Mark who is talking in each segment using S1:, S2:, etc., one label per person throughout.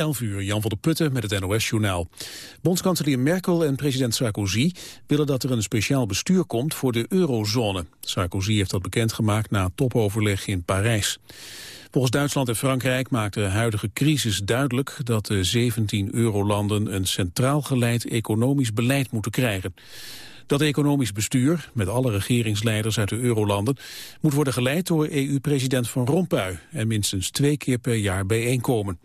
S1: 11 uur, Jan van der Putten met het NOS-journaal. Bondskanselier Merkel en president Sarkozy willen dat er een speciaal bestuur komt voor de eurozone. Sarkozy heeft dat bekendgemaakt na topoverleg in Parijs. Volgens Duitsland en Frankrijk maakt de huidige crisis duidelijk dat de 17 eurolanden een centraal geleid economisch beleid moeten krijgen. Dat economisch bestuur, met alle regeringsleiders uit de eurolanden, moet worden geleid door EU-president Van Rompuy en minstens twee keer per jaar bijeenkomen.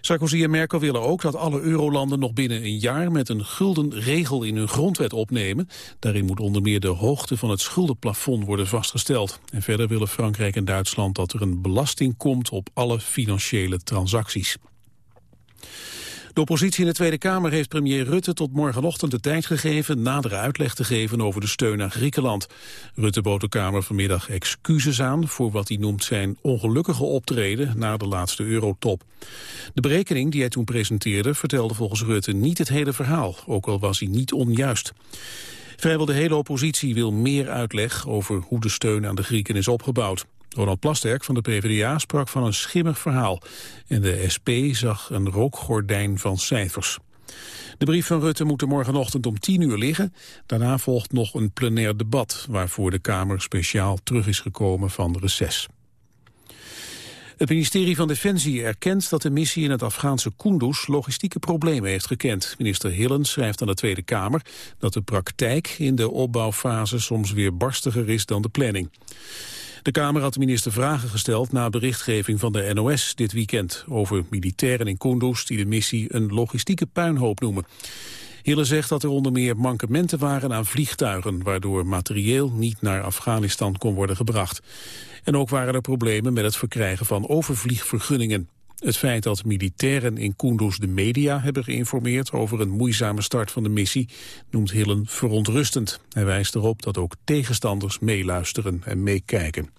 S1: Sarkozy en Merkel willen ook dat alle eurolanden nog binnen een jaar met een gulden regel in hun grondwet opnemen. Daarin moet onder meer de hoogte van het schuldenplafond worden vastgesteld. En verder willen Frankrijk en Duitsland dat er een belasting komt op alle financiële transacties. De oppositie in de Tweede Kamer heeft premier Rutte tot morgenochtend de tijd gegeven nadere uitleg te geven over de steun aan Griekenland. Rutte bood de Kamer vanmiddag excuses aan voor wat hij noemt zijn ongelukkige optreden na de laatste eurotop. De berekening die hij toen presenteerde vertelde volgens Rutte niet het hele verhaal, ook al was hij niet onjuist. Vrijwel de hele oppositie wil meer uitleg over hoe de steun aan de Grieken is opgebouwd. Ronald Plasterk van de PvdA sprak van een schimmig verhaal. En de SP zag een rookgordijn van cijfers. De brief van Rutte moet er morgenochtend om 10 uur liggen. Daarna volgt nog een plenair debat... waarvoor de Kamer speciaal terug is gekomen van reces. Het ministerie van Defensie erkent dat de missie in het Afghaanse Kunduz logistieke problemen heeft gekend. Minister Hillen schrijft aan de Tweede Kamer dat de praktijk in de opbouwfase soms weer barstiger is dan de planning. De Kamer had de minister vragen gesteld na berichtgeving van de NOS dit weekend over militairen in Kunduz die de missie een logistieke puinhoop noemen. Hille zegt dat er onder meer mankementen waren aan vliegtuigen, waardoor materieel niet naar Afghanistan kon worden gebracht. En ook waren er problemen met het verkrijgen van overvliegvergunningen. Het feit dat militairen in Kunduz de media hebben geïnformeerd over een moeizame start van de missie noemt Hillen verontrustend. Hij wijst erop dat ook tegenstanders meeluisteren en meekijken.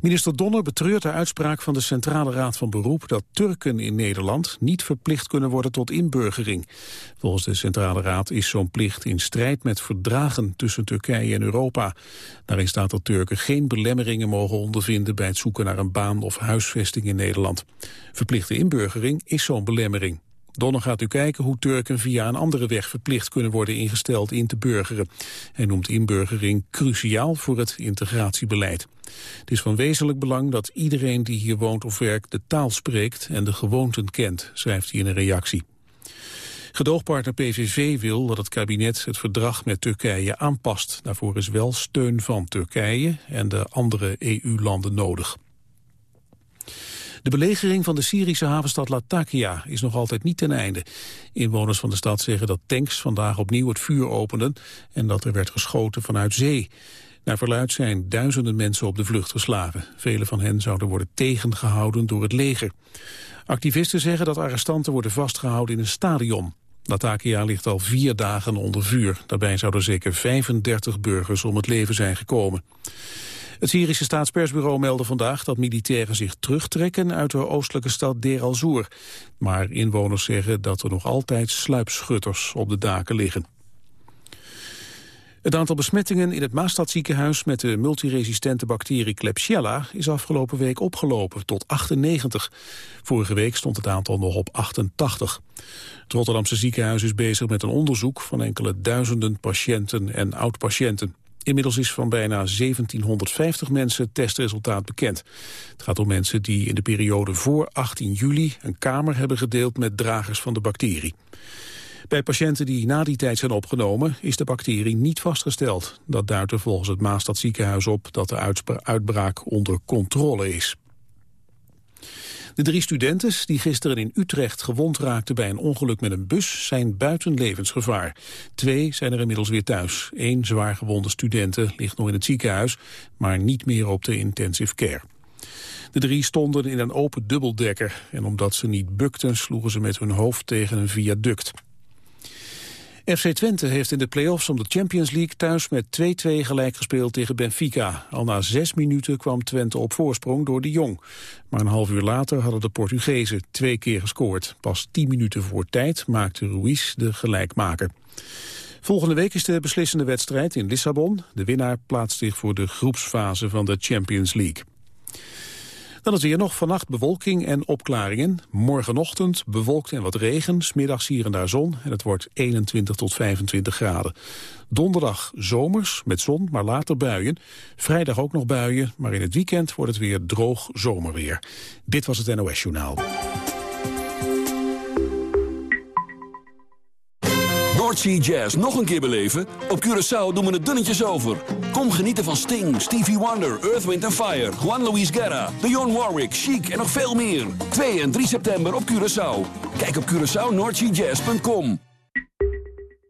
S1: Minister Donner betreurt de uitspraak van de Centrale Raad van Beroep dat Turken in Nederland niet verplicht kunnen worden tot inburgering. Volgens de Centrale Raad is zo'n plicht in strijd met verdragen tussen Turkije en Europa. Daarin staat dat Turken geen belemmeringen mogen ondervinden bij het zoeken naar een baan of huisvesting in Nederland. Verplichte inburgering is zo'n belemmering. Donner gaat u kijken hoe Turken via een andere weg verplicht kunnen worden ingesteld in te burgeren. Hij noemt inburgering cruciaal voor het integratiebeleid. Het is van wezenlijk belang dat iedereen die hier woont of werkt de taal spreekt en de gewoonten kent, schrijft hij in een reactie. Gedoogpartner PVV wil dat het kabinet het verdrag met Turkije aanpast. Daarvoor is wel steun van Turkije en de andere EU-landen nodig. De belegering van de Syrische havenstad Latakia is nog altijd niet ten einde. Inwoners van de stad zeggen dat tanks vandaag opnieuw het vuur openden en dat er werd geschoten vanuit zee. Naar verluid zijn duizenden mensen op de vlucht geslagen. Vele van hen zouden worden tegengehouden door het leger. Activisten zeggen dat arrestanten worden vastgehouden in een stadion. Latakia ligt al vier dagen onder vuur. Daarbij zouden zeker 35 burgers om het leven zijn gekomen. Het Syrische staatspersbureau meldde vandaag dat militairen zich terugtrekken uit de oostelijke stad Deir al-Zoer. Maar inwoners zeggen dat er nog altijd sluipschutters op de daken liggen. Het aantal besmettingen in het Maastadziekenhuis met de multiresistente bacterie Klebsiella is afgelopen week opgelopen tot 98. Vorige week stond het aantal nog op 88. Het Rotterdamse ziekenhuis is bezig met een onderzoek van enkele duizenden patiënten en oud-patiënten. Inmiddels is van bijna 1750 mensen het testresultaat bekend. Het gaat om mensen die in de periode voor 18 juli een kamer hebben gedeeld met dragers van de bacterie. Bij patiënten die na die tijd zijn opgenomen is de bacterie niet vastgesteld. Dat duidt er volgens het Maastad ziekenhuis op dat de uitbraak onder controle is. De drie studenten die gisteren in Utrecht gewond raakten bij een ongeluk met een bus zijn buiten levensgevaar. Twee zijn er inmiddels weer thuis. Eén zwaar gewonde studenten ligt nog in het ziekenhuis, maar niet meer op de intensive care. De drie stonden in een open dubbeldekker en omdat ze niet bukten sloegen ze met hun hoofd tegen een viaduct. FC Twente heeft in de play-offs om de Champions League thuis met 2-2 gelijk gespeeld tegen Benfica. Al na zes minuten kwam Twente op voorsprong door de Jong. Maar een half uur later hadden de Portugezen twee keer gescoord. Pas tien minuten voor tijd maakte Ruiz de gelijkmaker. Volgende week is de beslissende wedstrijd in Lissabon. De winnaar plaatst zich voor de groepsfase van de Champions League. Dan is weer nog vannacht bewolking en opklaringen. Morgenochtend bewolkt en wat regen, smiddags hier en daar zon en het wordt 21 tot 25 graden. Donderdag zomers met zon, maar later buien. Vrijdag ook nog buien, maar in het weekend wordt het weer droog zomerweer. Dit was het NOS Journaal.
S2: Noordsea Jazz nog een keer beleven? Op Curaçao doen we het dunnetjes over. Kom genieten van Sting, Stevie Wonder, Earth, Wind Fire... Juan Luis Guerra, Dionne Warwick, Chic en nog veel meer. 2 en 3 september op Curaçao. Kijk op CuraçaoNoordseaJazz.com.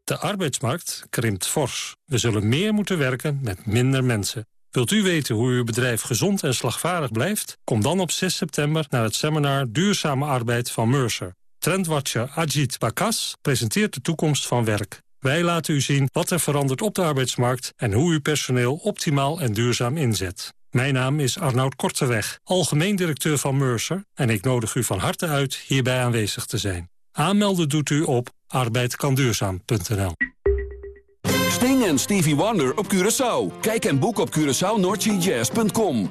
S3: De arbeidsmarkt krimpt fors. We zullen meer moeten werken met minder mensen. Wilt u weten hoe uw bedrijf gezond en slagvaardig blijft? Kom dan op 6 september naar het seminar Duurzame Arbeid van Mercer. Trendwatcher Ajit Bakas presenteert de toekomst van werk. Wij laten u zien wat er verandert op de arbeidsmarkt... en hoe u personeel optimaal en duurzaam inzet. Mijn naam is Arnoud Korteweg, algemeen directeur van Mercer... en ik nodig u van harte uit hierbij aanwezig te zijn. Aanmelden doet u op arbeidkanduurzaam.nl.
S2: Sting en Stevie Wonder op Curaçao. Kijk en boek op CuraçaoNoordseaJazz.com.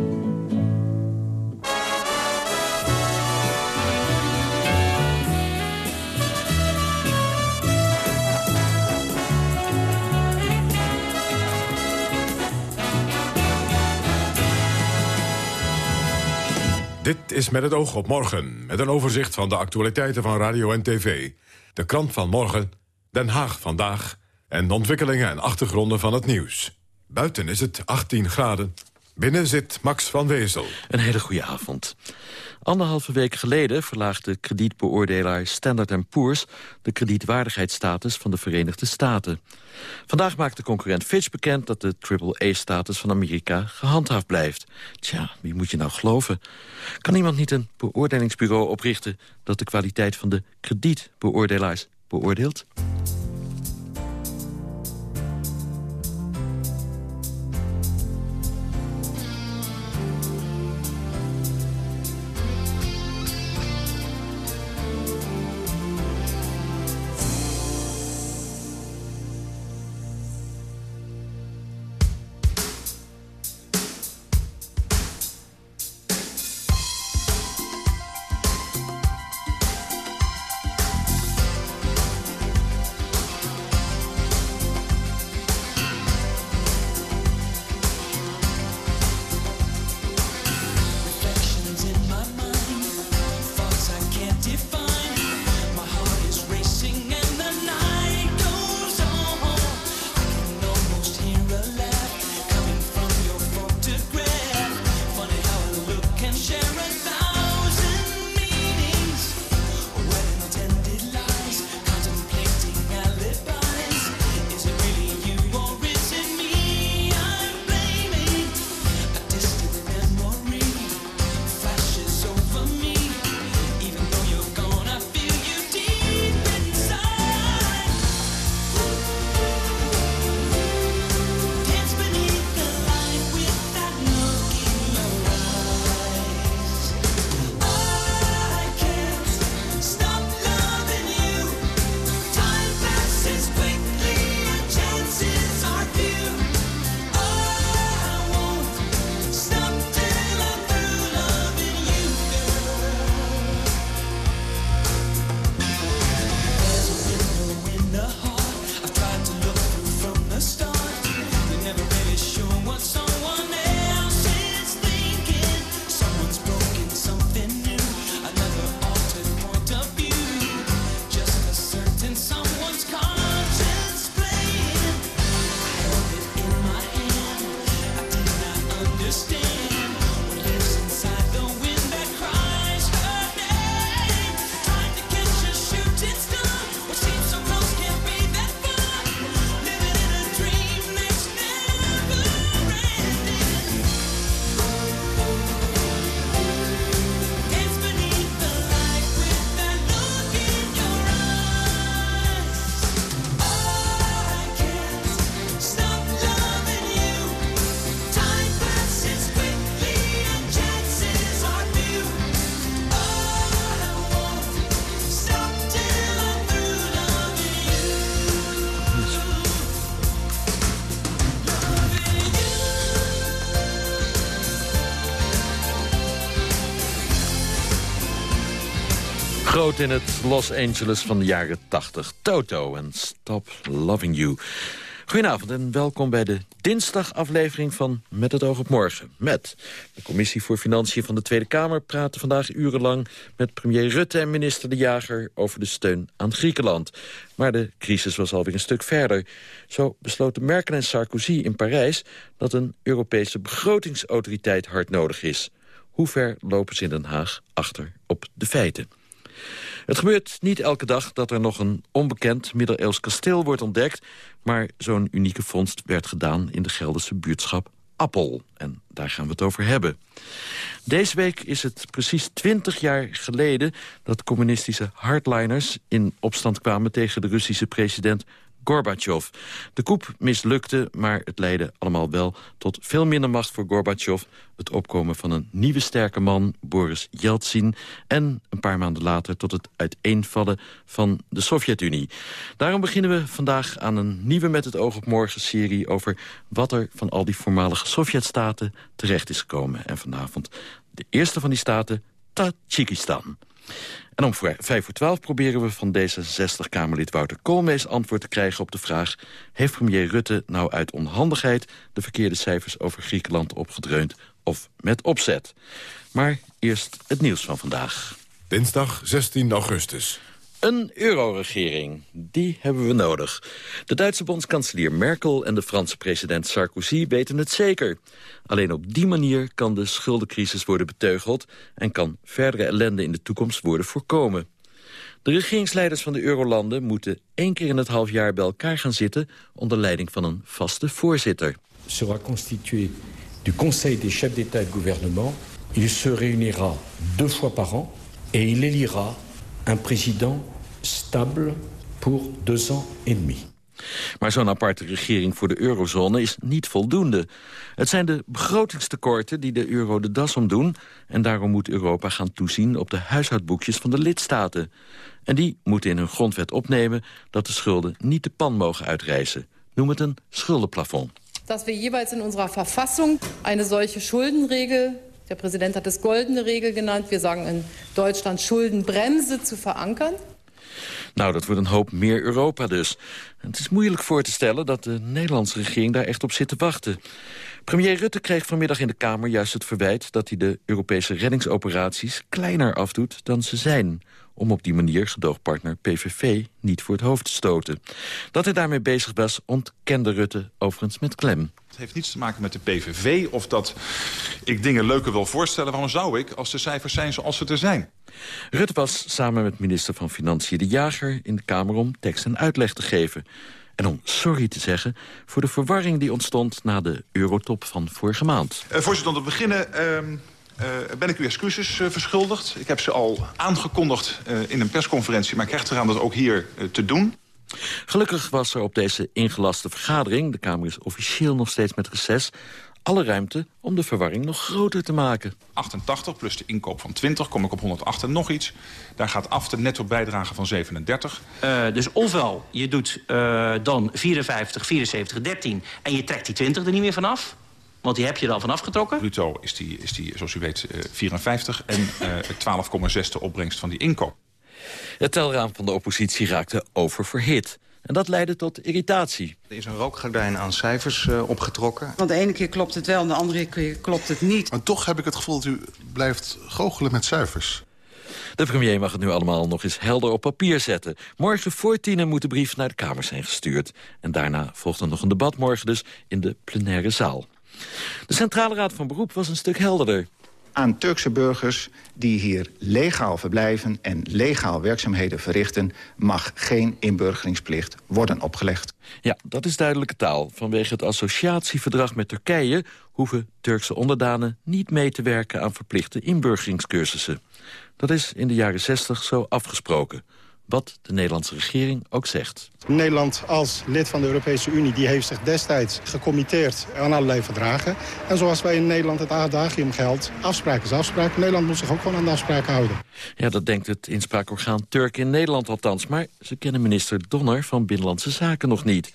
S4: Dit is met het oog op morgen, met een overzicht van de actualiteiten van radio en tv. De krant van morgen, Den Haag vandaag en de ontwikkelingen en achtergronden van het nieuws. Buiten is het 18 graden. Binnen zit Max van Wezel.
S5: Een hele goede avond. Anderhalve week geleden verlaagde kredietbeoordelaar Standard Poor's... de kredietwaardigheidsstatus van de Verenigde Staten. Vandaag maakt de concurrent Fitch bekend dat de AAA-status van Amerika gehandhaafd blijft. Tja, wie moet je nou geloven? Kan iemand niet een beoordelingsbureau oprichten... dat de kwaliteit van de kredietbeoordelaars beoordeelt? In het Los Angeles van de jaren 80. Toto en Stop Loving You. Goedenavond en welkom bij de dinsdagaflevering van Met het oog op morgen. Met de Commissie voor Financiën van de Tweede Kamer... praten vandaag urenlang met premier Rutte en minister De Jager... over de steun aan Griekenland. Maar de crisis was alweer een stuk verder. Zo besloten Merkel en Sarkozy in Parijs... dat een Europese begrotingsautoriteit hard nodig is. Hoe ver lopen ze in Den Haag achter op de feiten? Het gebeurt niet elke dag dat er nog een onbekend middeleeuws kasteel wordt ontdekt... maar zo'n unieke vondst werd gedaan in de Gelderse buurtschap Appel. En daar gaan we het over hebben. Deze week is het precies twintig jaar geleden... dat communistische hardliners in opstand kwamen tegen de Russische president Gorbachev. De coup mislukte, maar het leidde allemaal wel tot veel minder macht voor Gorbachev. Het opkomen van een nieuwe sterke man, Boris Yeltsin. En een paar maanden later tot het uiteenvallen van de Sovjet-Unie. Daarom beginnen we vandaag aan een nieuwe Met het oog op morgen serie... over wat er van al die voormalige Sovjet-staten terecht is gekomen. En vanavond de eerste van die staten, Tajikistan. En om vijf voor twaalf proberen we van D66-Kamerlid Wouter Koolmees antwoord te krijgen op de vraag... heeft premier Rutte nou uit onhandigheid de verkeerde cijfers over Griekenland opgedreund of met opzet? Maar eerst het nieuws van vandaag.
S4: Dinsdag 16 augustus.
S5: Een euroregering, die hebben we nodig. De Duitse bondskanselier Merkel en de Franse president Sarkozy weten het zeker. Alleen op die manier kan de schuldencrisis worden beteugeld... en kan verdere ellende in de toekomst worden voorkomen. De regeringsleiders van de eurolanden moeten één keer in het half jaar bij elkaar gaan zitten... onder leiding van een vaste voorzitter.
S6: Sera constitué du Conseil des chefs d'État et de gouvernement. Il se réunira deux fois par an et il élira un président stable pour deux ans et demi.
S5: Maar zo'n aparte regering voor de eurozone is niet voldoende. Het zijn de begrotingstekorten die de euro de das omdoen... en daarom moet Europa gaan toezien op de huishoudboekjes van de lidstaten. En die moeten in hun grondwet opnemen dat de schulden niet de pan mogen uitreizen. Noem het een schuldenplafond.
S7: Dat we jeweils in onze Verfassung een solche Schuldenregel der Präsident hat es goldene Regel genannt. Wir sagen in Deutschland Schuldenbremse zu verankern.
S5: Nou, dat wordt een hoop meer Europa dus. het is moeilijk voor te stellen dat de Nederlandse regering daar echt op zit te wachten. Premier Rutte kreeg vanmiddag in de Kamer juist het verwijt... dat hij de Europese reddingsoperaties kleiner afdoet dan ze zijn om op die manier gedoogpartner PVV niet voor het hoofd te stoten. Dat hij daarmee bezig was, ontkende Rutte overigens met klem.
S8: Het heeft niets te maken met de PVV of dat ik dingen leuker wil voorstellen. Waarom zou ik, als de cijfers zijn zoals ze er zijn?
S5: Rutte was samen met minister van Financiën De Jager in de Kamer om tekst en uitleg te geven. En om sorry te zeggen voor de verwarring die ontstond na de eurotop van vorige maand.
S8: Uh, voorzitter, om te beginnen uh, ben ik u excuses uh, verschuldigd. Ik heb ze al aangekondigd in een persconferentie, maar ik hecht eraan dat ook hier te doen.
S5: Gelukkig was er op deze ingelaste vergadering... de Kamer is officieel nog steeds met reces alle ruimte om de verwarring nog groter te maken.
S8: 88 plus de inkoop van 20 kom ik op 108 en nog iets. Daar gaat af de netto bijdrage van 37.
S9: Uh, dus ofwel je doet uh, dan 54, 74, 13 en je trekt die 20 er niet meer vanaf. Want die heb je er al vanaf getrokken.
S8: Bruto is die, is die zoals u weet, uh, 54 en 12,6 de opbrengst van die inkoop.
S5: Het telraam van de oppositie raakte oververhit. En dat leidde tot irritatie.
S10: Er is een rookgordijn aan cijfers uh, opgetrokken.
S11: Want de ene keer klopt het wel en de andere keer klopt het niet.
S12: En toch heb ik het gevoel dat u blijft goochelen met cijfers.
S5: De premier mag het nu allemaal nog eens helder op papier zetten. Morgen voor tienen moet de brief naar de Kamer zijn gestuurd. En daarna volgt er nog een debat morgen dus in de plenaire zaal. De Centrale Raad van Beroep was een stuk helderder
S13: aan Turkse burgers die hier legaal verblijven en legaal werkzaamheden verrichten... mag geen inburgeringsplicht worden opgelegd.
S5: Ja, dat is duidelijke taal. Vanwege het associatieverdrag met Turkije... hoeven Turkse onderdanen niet mee te werken aan verplichte inburgeringscursussen. Dat is in de jaren 60 zo afgesproken. Wat de Nederlandse regering ook zegt.
S14: Nederland als lid van de Europese Unie die heeft zich destijds gecommitteerd aan allerlei verdragen. En zoals wij in Nederland het adagium geldt, afspraak is afspraak. Nederland moet zich ook gewoon aan de afspraken houden.
S5: Ja, dat denkt het inspraakorgaan Turk in Nederland althans. Maar ze kennen minister Donner van Binnenlandse Zaken nog niet.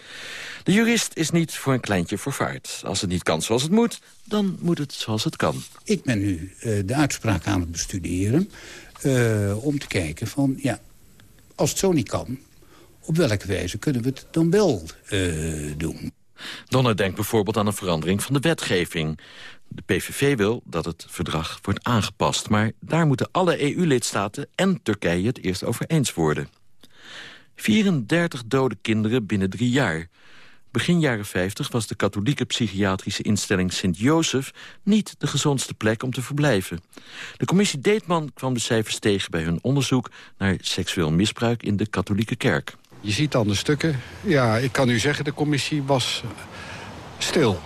S5: De jurist is niet voor een kleintje vervaard. Als het niet kan zoals het moet, dan moet het zoals het kan.
S15: Ik ben nu uh, de uitspraak aan het bestuderen... Uh, om te kijken van, ja, als het zo niet kan... op welke wijze kunnen we het dan wel uh, doen?
S5: Donner denkt bijvoorbeeld aan een verandering van de wetgeving. De PVV wil dat het verdrag wordt aangepast... maar daar moeten alle EU-lidstaten en Turkije het eerst over eens worden. 34 dode kinderen binnen drie jaar. Begin jaren 50 was de katholieke psychiatrische instelling Sint-Jozef... niet de gezondste plek om te verblijven. De commissie Deetman kwam de cijfers tegen bij hun onderzoek... naar seksueel misbruik in de katholieke kerk.
S16: Je ziet dan de stukken. Ja, ik kan u zeggen, de commissie was stil.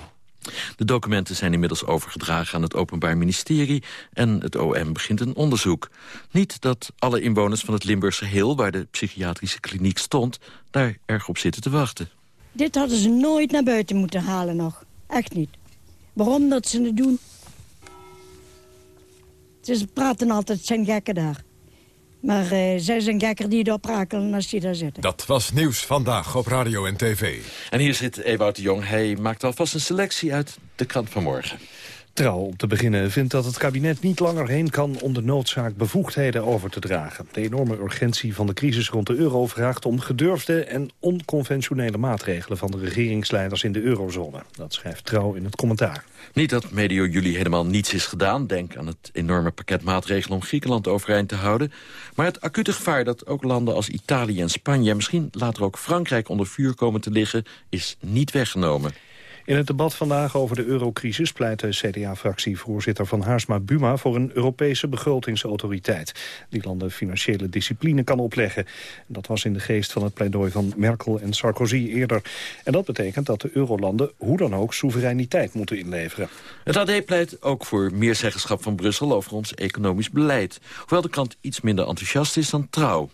S5: De documenten zijn inmiddels overgedragen aan het Openbaar Ministerie... en het OM begint een onderzoek. Niet dat alle inwoners van het Limburgse Heel... waar de psychiatrische kliniek stond, daar erg op zitten te wachten.
S17: Dit hadden ze nooit naar buiten moeten halen nog. Echt niet. Waarom dat ze het doen? Ze praten altijd, zijn gekken daar. Maar uh, zij zijn gekker die daar prakelen als die daar zitten.
S4: Dat was Nieuws Vandaag op Radio en TV.
S5: En hier zit Ewout de Jong. Hij maakt alvast een selectie uit de krant van morgen.
S18: Trouw, om te beginnen, vindt dat het kabinet niet langer heen kan... om de noodzaak bevoegdheden over te dragen. De enorme urgentie van de crisis rond de euro vraagt om gedurfde... en onconventionele maatregelen van de regeringsleiders in de eurozone. Dat schrijft Trouw in het commentaar.
S5: Niet dat medio juli helemaal niets is gedaan. Denk aan het enorme pakket maatregelen om Griekenland overeind te houden. Maar het acute gevaar dat ook landen als Italië en Spanje... misschien later ook Frankrijk onder vuur komen te liggen... is niet weggenomen.
S18: In het debat vandaag over de eurocrisis pleit de CDA-fractievoorzitter van Haarsma Buma voor een Europese begrotingsautoriteit. Die landen financiële discipline kan opleggen. Dat was in de geest van het pleidooi van Merkel en Sarkozy eerder. En dat betekent dat de eurolanden hoe dan ook soevereiniteit moeten inleveren.
S5: Het AD pleit ook voor meer zeggenschap van Brussel over ons economisch beleid. Hoewel de krant iets minder enthousiast is dan trouw.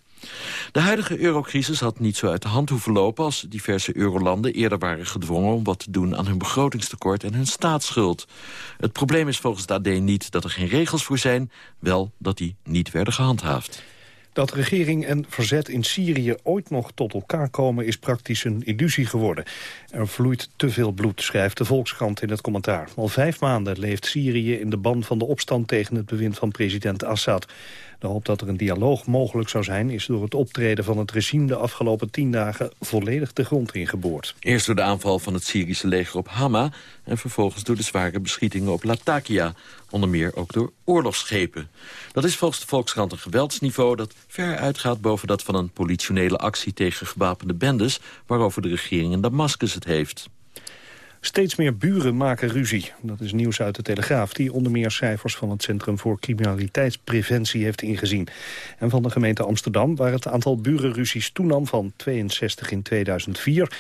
S5: De huidige eurocrisis had niet zo uit de hand hoeven lopen... als diverse eurolanden eerder waren gedwongen om wat te doen aan hun begrotingstekort en hun staatsschuld. Het probleem is volgens de AD niet dat er geen regels voor zijn... wel dat die niet werden gehandhaafd.
S18: Dat regering en verzet in Syrië ooit nog tot elkaar komen... is praktisch een illusie geworden. Er vloeit te veel bloed, schrijft de Volkskrant in het commentaar. Al vijf maanden leeft Syrië in de ban van de opstand... tegen het bewind van president Assad. De hoop dat er een dialoog mogelijk zou zijn... is door het optreden van het regime de afgelopen tien dagen... volledig de grond ingeboord.
S5: Eerst door de aanval van het Syrische leger op Hama... en vervolgens door de zware beschietingen op Latakia. Onder meer ook door oorlogsschepen. Dat is volgens de Volkskrant een geweldsniveau... dat ver uitgaat boven dat van een politionele actie tegen gewapende bendes... waarover de regering in Damascus het heeft.
S18: Steeds meer buren maken ruzie. Dat is nieuws uit de Telegraaf, die onder meer cijfers van het Centrum voor Criminaliteitspreventie heeft ingezien. En van de gemeente Amsterdam, waar het aantal burenruzies toenam van 62 in 2004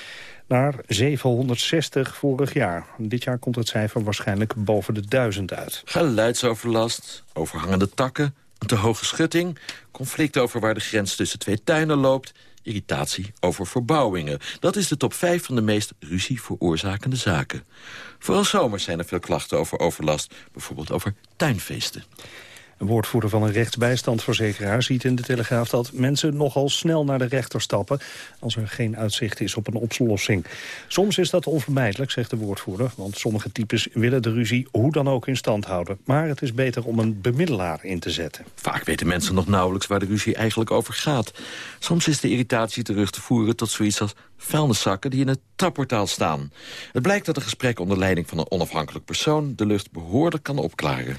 S18: naar 760 vorig jaar. Dit jaar komt het cijfer waarschijnlijk boven de duizend uit.
S5: Geluidsoverlast, overhangende takken, te hoge schutting... conflict over waar de grens tussen twee tuinen loopt irritatie over verbouwingen. Dat is de top 5 van de meest ruzie veroorzakende zaken. Vooral zomers zijn er veel klachten over overlast, bijvoorbeeld over tuinfeesten.
S18: Een woordvoerder van een rechtsbijstandsverzekeraar ziet in de Telegraaf dat mensen nogal snel naar de rechter stappen als er geen uitzicht is op een oplossing. Soms is dat onvermijdelijk, zegt de woordvoerder, want sommige types willen de ruzie hoe dan ook in stand houden. Maar het is beter om een bemiddelaar in te zetten.
S5: Vaak weten mensen nog nauwelijks waar de ruzie eigenlijk over gaat. Soms is de irritatie terug te voeren tot zoiets als vuilniszakken die in het trapportaal staan. Het blijkt dat een gesprek onder leiding van een onafhankelijk persoon de lucht behoorlijk kan opklaren.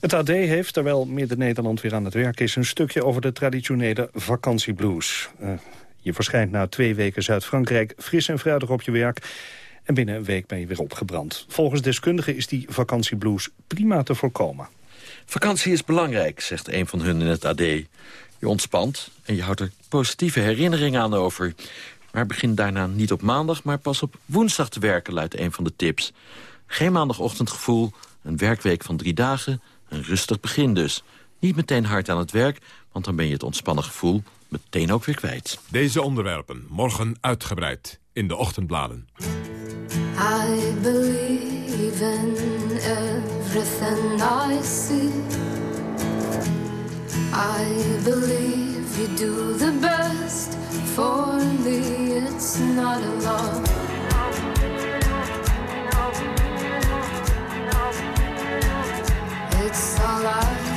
S18: Het AD heeft, terwijl Midden-Nederland weer aan het werk is... een stukje over de traditionele vakantieblues. Uh, je verschijnt na twee weken Zuid-Frankrijk fris en fruitig op je werk... en binnen een week ben je weer opgebrand. Volgens deskundigen is die vakantieblues prima te voorkomen.
S5: Vakantie is belangrijk, zegt een van hun in het AD. Je ontspant en je houdt er positieve herinneringen aan over. Maar begin daarna niet op maandag, maar pas op woensdag te werken, luidt een van de tips. Geen maandagochtendgevoel, een werkweek van drie dagen een rustig begin dus. Niet meteen hard aan het werk, want dan ben je het ontspannen gevoel meteen ook weer kwijt.
S4: Deze onderwerpen morgen uitgebreid in de ochtendbladen.
S19: I believe in everything I see. I believe you do the best for me. It's not a. It's all I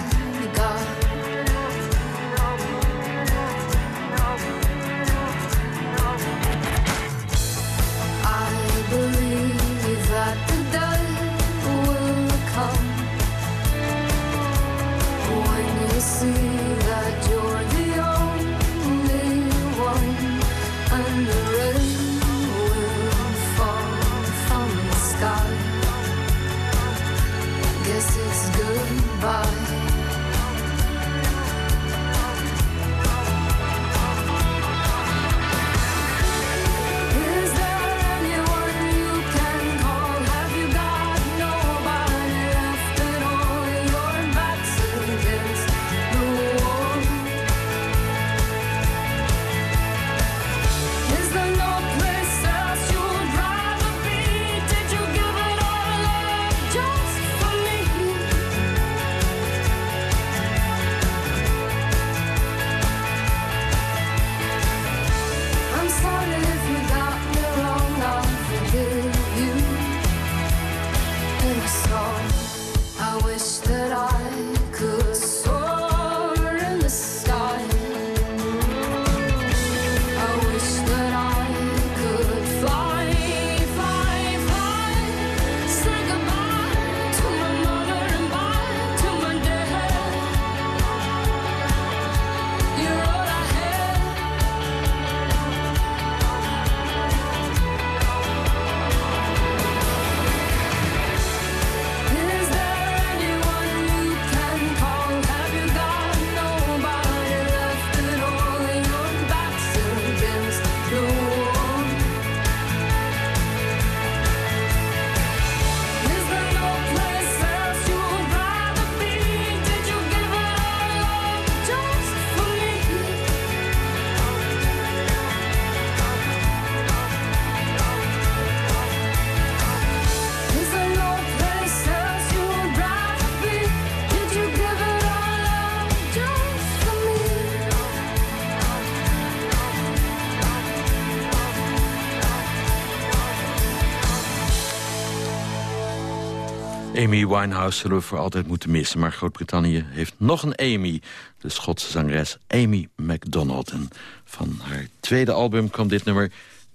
S5: Amy Winehouse zullen we voor altijd moeten missen. Maar Groot-Brittannië heeft nog een Amy. De Schotse zangeres Amy MacDonald. En van haar tweede album kwam dit nummer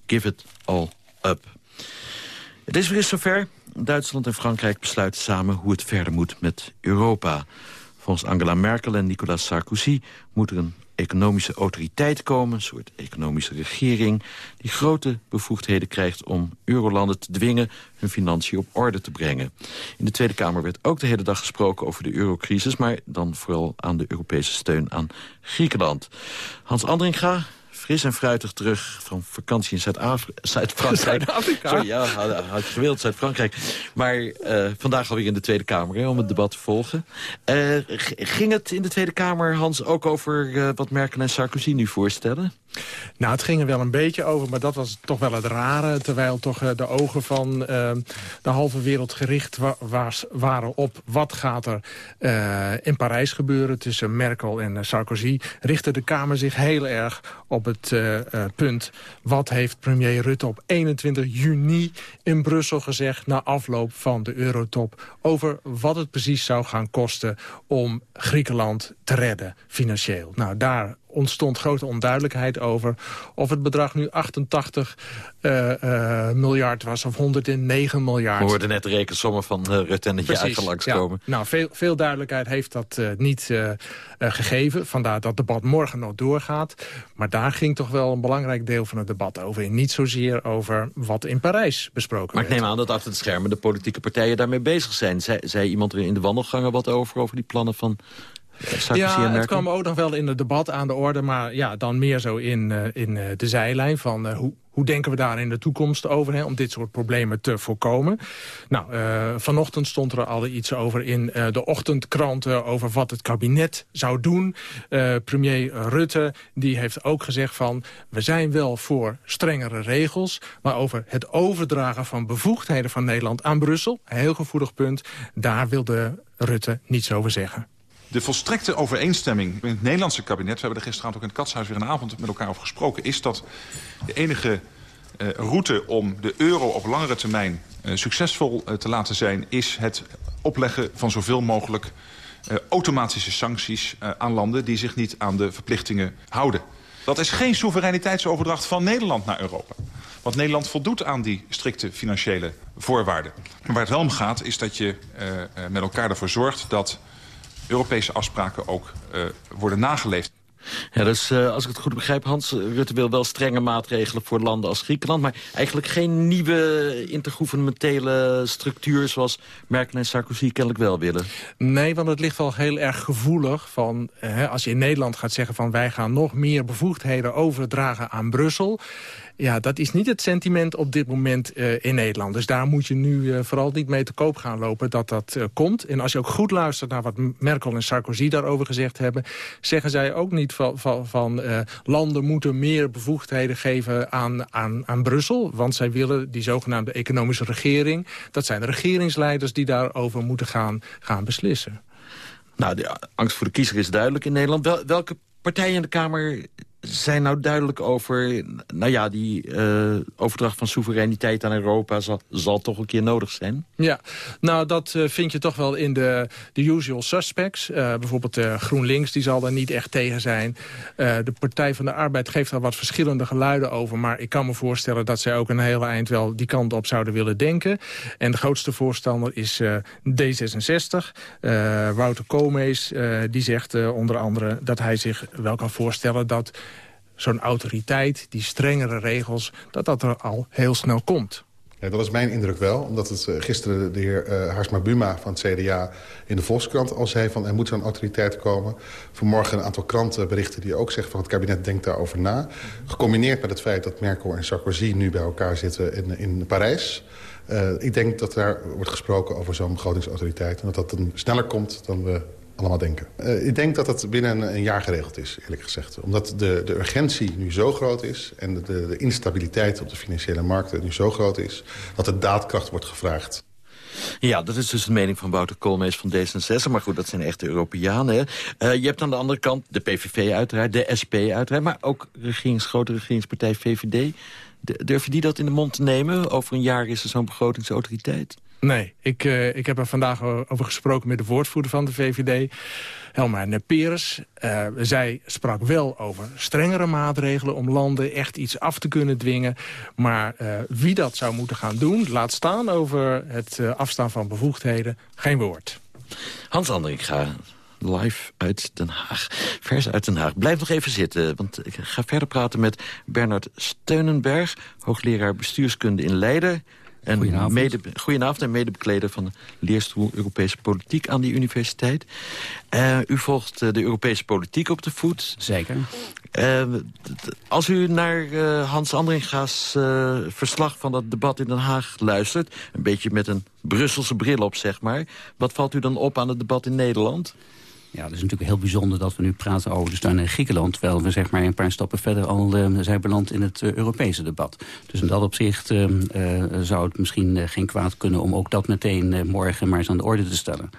S5: Give It All Up. Het is weer eens zover. Duitsland en Frankrijk besluiten samen hoe het verder moet met Europa. Volgens Angela Merkel en Nicolas Sarkozy moet er een economische autoriteit komen... een soort economische regering... die grote bevoegdheden krijgt om eurolanden te dwingen... hun financiën op orde te brengen. In de Tweede Kamer werd ook de hele dag gesproken over de eurocrisis... maar dan vooral aan de Europese steun aan Griekenland. Hans Andringa, fris en fruitig terug van vakantie in Zuid-Af- Zuid-Frankrijk.
S20: Zuid-Afrika?
S5: Sorry, ja, had, had je gewild, Zuid-Frankrijk. Maar eh, vandaag alweer in de Tweede Kamer hè, om het debat te volgen. Eh, ging het in de Tweede Kamer, Hans, ook over eh, wat Merkel en Sarkozy nu voorstellen?
S20: Nou, het ging er wel een beetje over, maar dat was toch wel het rare. Terwijl toch eh, de ogen van eh, de halve wereld gericht waren op... wat gaat er eh, in Parijs gebeuren tussen Merkel en Sarkozy... richtte de Kamer zich heel erg op het punt... wat heeft premier Rutte op 21 juni in Brussel gezegd... na afloop van de eurotop over wat het precies zou gaan kosten... om Griekenland te redden financieel. Nou, daar ontstond grote onduidelijkheid over of het bedrag nu 88 eh, eh, miljard was of 109 miljard.
S5: We hoorden net de rekensommen van eh, Rutte en de jager langskomen.
S20: Ja. Nou, veel, veel duidelijkheid heeft dat niet gegeven. Vandaar dat het debat morgen nog doorgaat. Maar daar ging toch wel een belangrijk deel van het debat over. En niet zozeer over wat in Parijs besproken
S5: Maar ik
S20: werd.
S5: neem aan dat achter de schermen de politieke partijen daarmee bezig zijn. Zei, zei iemand er in de wandelgangen wat over, over die plannen van,
S20: Ja, het kwam ook nog wel in het debat aan de orde... maar ja, dan meer zo in, eh, in eh, de zijlijn van eh, hoe, hoe denken we daar in de toekomst over... Hè, om dit soort problemen te voorkomen. Nou, vanochtend stond er al iets over in de ochtendkranten... over wat het kabinet zou doen. Premier Rutte die heeft ook gezegd van... we zijn wel voor strengere regels... maar over het overdragen van bevoegdheden van Nederland aan Brussel... een heel gevoelig punt, daar wilde Rutte niets over zeggen.
S8: De volstrekte overeenstemming in het Nederlandse kabinet... we hebben er gisteravond ook in het Katshuis weer een avond met elkaar over gesproken... is dat de enige eh, route om de euro op langere termijn eh, succesvol eh, te laten zijn... is het opleggen van zoveel mogelijk automatische sancties aan landen... die zich niet aan de verplichtingen houden. Dat is geen soevereiniteitsoverdracht van Nederland naar Europa. Want Nederland voldoet aan die strikte financiële voorwaarden. Maar waar het wel om gaat is dat je met elkaar ervoor zorgt... dat Europese afspraken ook uh, worden nageleefd.
S5: Ja, dus uh, als ik het goed begrijp, Hans, Rutte wil wel strenge maatregelen voor landen als Griekenland... maar eigenlijk geen nieuwe intergouvernementele structuur zoals Merkel en Sarkozy kennelijk wel willen.
S20: Nee, want het ligt wel heel erg gevoelig van... Hè, als je in Nederland gaat zeggen van wij gaan nog meer bevoegdheden overdragen aan Brussel... Ja, dat is niet het sentiment op dit moment uh, in Nederland. Dus daar moet je nu uh, vooral niet mee te koop gaan lopen dat dat uh, komt. En als je ook goed luistert naar wat Merkel en Sarkozy daarover gezegd hebben... zeggen zij ook niet van, van, van landen moeten meer bevoegdheden geven aan, aan, aan Brussel. Want zij willen die zogenaamde economische regering... dat zijn de regeringsleiders die daarover moeten gaan, gaan beslissen.
S5: Nou, de angst voor de kiezer is duidelijk in Nederland. Wel, welke partijen in de Kamer zijn nou duidelijk over... nou ja, die uh, overdracht van soevereiniteit aan Europa zal, zal toch een keer nodig zijn?
S20: Ja, nou dat uh, vind je toch wel in de, de usual suspects. Uh, bijvoorbeeld GroenLinks, die zal daar niet echt tegen zijn. de Partij van de Arbeid geeft daar wat verschillende geluiden over... maar ik kan me voorstellen dat zij ook een hele eind wel die kant op zouden willen denken. En de grootste voorstander is D66. Wouter Koolmees, die zegt onder andere dat hij zich wel kan voorstellen... dat zo'n autoriteit, die strengere regels... dat dat er al heel snel komt.
S12: Ja, dat is mijn indruk wel, omdat het uh, gisteren de heer uh, Harsma Buma van het CDA in de Volkskrant al zei van er moet zo'n autoriteit komen. Vanmorgen een aantal krantenberichten die ook zeggen van het kabinet denkt daarover na. Gecombineerd met het feit dat Merkel en Sarkozy nu bij elkaar zitten in, in Parijs. Uh, ik denk dat daar wordt gesproken over zo'n begrotingsautoriteit en dat dat dan sneller komt dan we allemaal denken. Uh, ik denk dat dat binnen een, een, jaar geregeld is, eerlijk gezegd. Omdat de, de urgentie nu zo groot is... en de, de, instabiliteit op de financiële markten nu zo groot is... dat de daadkracht wordt gevraagd.
S5: Ja, dat is dus de mening van Wouter Koolmees van D66. Maar goed, dat zijn echte Europeanen. Uh, je hebt aan de andere kant de PVV uiteraard, de SP uiteraard... maar ook regerings, grote regeringspartij VVD. Durf je die dat in de mond te nemen? Over een jaar is er zo'n begrotingsautoriteit.
S20: Nee, ik, uh, ik heb er vandaag over gesproken met de woordvoerder van de VVD, Helma Neperes. Uh, zij sprak wel over strengere maatregelen om landen echt iets af te kunnen dwingen. Maar uh, wie dat zou moeten gaan doen, laat staan over het afstaan van bevoegdheden, geen woord.
S5: Hans Andrik, ga live uit Den Haag. Vers uit Den Haag. Blijf nog even zitten, want ik ga verder praten met Bernard Steunenberg... hoogleraar bestuurskunde in Leiden... En
S21: goedenavond.
S5: Mede, goedenavond en medebekleder van de leerstoel Europese Politiek aan die universiteit. Uh, u volgt uh, de Europese politiek op de voet.
S21: Zeker.
S5: Uh, als u naar uh, Hans Andringa's verslag van dat debat in Den Haag luistert... een beetje met een Brusselse bril op, zeg maar... wat valt u dan op aan het debat in Nederland?
S21: Ja, het is natuurlijk heel bijzonder dat we nu praten over de steun in Griekenland... terwijl we zeg maar een paar stappen verder al uh, zijn beland in het uh, Europese debat. Dus in dat opzicht uh, zou het misschien geen kwaad kunnen... om ook dat meteen morgen maar eens aan de orde te stellen.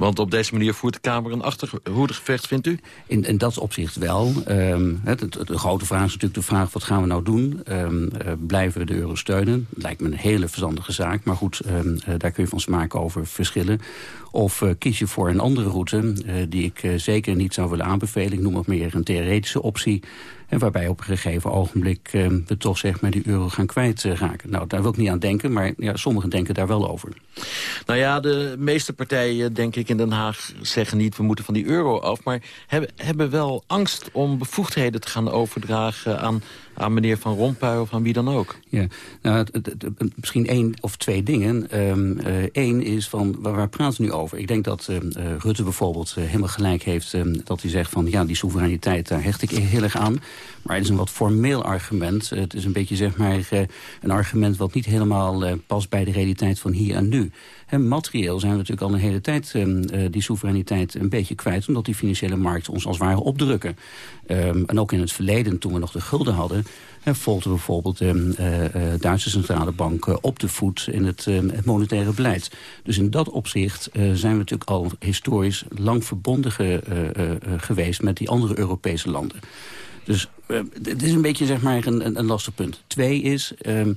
S5: Want op deze manier voert de Kamer een achterhoedegevecht, vindt u?
S21: In, in dat opzicht wel. Um, het, de grote vraag is natuurlijk de vraag, wat gaan we nou doen? Um, uh, blijven we de euro steunen? Lijkt me een hele verstandige zaak. Maar goed, um, uh, daar kun je van smaak over verschillen. Of uh, kies je voor een andere route, die ik zeker niet zou willen aanbevelen. Ik noem het meer een theoretische optie. En waarbij op een gegeven ogenblik uh, we toch zeg maar die euro gaan kwijtraken. Nou, daar wil ik niet aan denken, maar ja, sommigen denken daar wel over.
S5: Nou ja, de meeste partijen, denk ik, in Den Haag zeggen niet... we moeten van die euro af, maar hebben, hebben wel angst om bevoegdheden te gaan overdragen aan, aan meneer Van Rompuy of aan wie dan ook.
S21: Ja, nou, misschien één of twee dingen. Eén is van, waar, waar praten we nu over? Ik denk dat ehm, eh, Rutte bijvoorbeeld eh, helemaal gelijk heeft... ehm, dat hij zegt van, ja, die soevereiniteit, daar hecht ik heel erg aan. Maar het is een wat formeel argument. het is een beetje, zeg maar, eh, een argument wat niet helemaal eh, past bij de realiteit van hier en nu. Materieel zijn we natuurlijk al een hele tijd ehm, eh, die soevereiniteit een beetje kwijt... omdat die financiële markten ons als het ware opdrukken. Ehm, en ook in het verleden, toen we nog de gulden hadden... hè, volgde bijvoorbeeld de eh, eh, Duitse centrale bank op de voet in het, eh, het monetaire beleid. Dus in dat opzicht zijn we natuurlijk al historisch lang verbonden ge- geweest... met die andere Europese landen. Dus eh, het is een beetje zeg maar, een, een, een lastig punt. Twee is, ehm,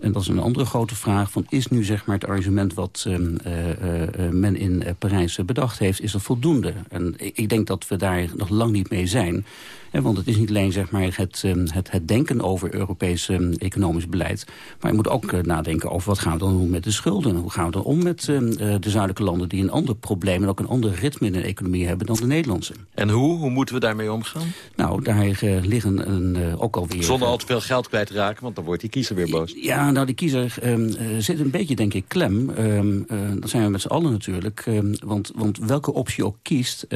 S21: en dat is een andere grote vraag... Van, is nu zeg maar, het argument wat ehm, eh, eh, eh, men in Parijs bedacht heeft... is dat voldoende? En ik, ik denk dat we daar nog lang niet mee zijn. Hè, want het is niet alleen zeg maar, het, ehm, het, het denken over Europees ehm, economisch beleid... maar je moet ook nadenken over wat gaan we dan doen met de schulden. Hoe gaan we dan om met de zuidelijke landen... die een ander probleem en ook een ander ritme in de economie hebben... dan de Nederlandse.
S5: En hoe? Hoe moeten we daarmee omgaan?
S21: Nou, daar liggen een, eh, ook alweer...
S5: Zonder al te veel geld kwijt te raken, want dan wordt die kiezer weer boos.
S21: Ja, nou, die kiezer ehm, eh, zit een beetje, denk ik, klem. Ehm, eh, dat zijn we met z'n allen natuurlijk. Ehm, want, want welke optie ook kiest...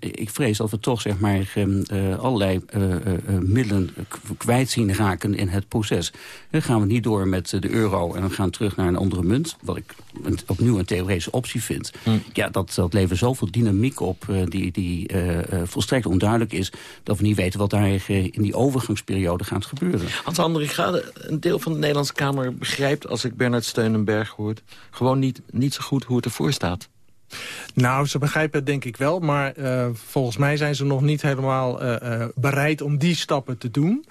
S21: ik vrees dat we toch, zeg maar, eh, allerlei middelen kwijt zien raken in het proces. Dan gaan we niet door met de euro en dan gaan we terug naar een andere munt. Wat ik een- opnieuw een theoretische optie vind. Ja, dat, dat levert zoveel dynamiek op die, die volstrekt onduidelijk is... dat we niet weten wat daar in die overgangsperiode gaat gebeuren.
S5: Hans Andringa, een deel van de Nederlandse Kamer begrijpt... als ik Bernard Steunenberg hoor, gewoon niet, niet zo goed hoe het ervoor staat.
S20: Nou, ze begrijpen het denk ik wel, maar eh, volgens mij zijn ze nog niet helemaal eh, eh, bereid om die stappen te doen.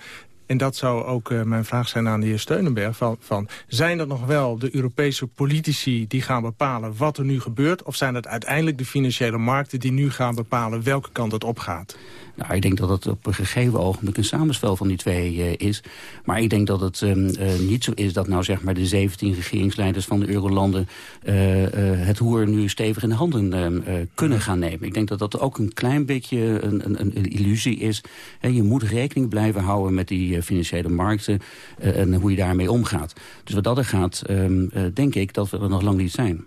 S20: En dat zou ook mijn vraag zijn aan de heer Steunenberg. Van, van, zijn dat nog wel de Europese politici die gaan bepalen wat er nu gebeurt? Of zijn het uiteindelijk de financiële markten die nu gaan bepalen welke kant het opgaat?
S21: Nou, ik denk dat het op een gegeven ogenblik een samenspel van die twee eh, is. Maar ik denk dat het ehm, eh, niet zo is dat nou zeg maar de 17 regeringsleiders van de eurolanden eh, het hoer nu stevig in de handen ehm, eh, kunnen gaan nemen. Ik denk dat dat ook een klein beetje een, een, een illusie is. Hè, je moet rekening blijven houden met die financiële markten en hoe je daarmee omgaat. Dus wat dat er gaat, ehm, eh, denk ik dat we er nog lang niet zijn.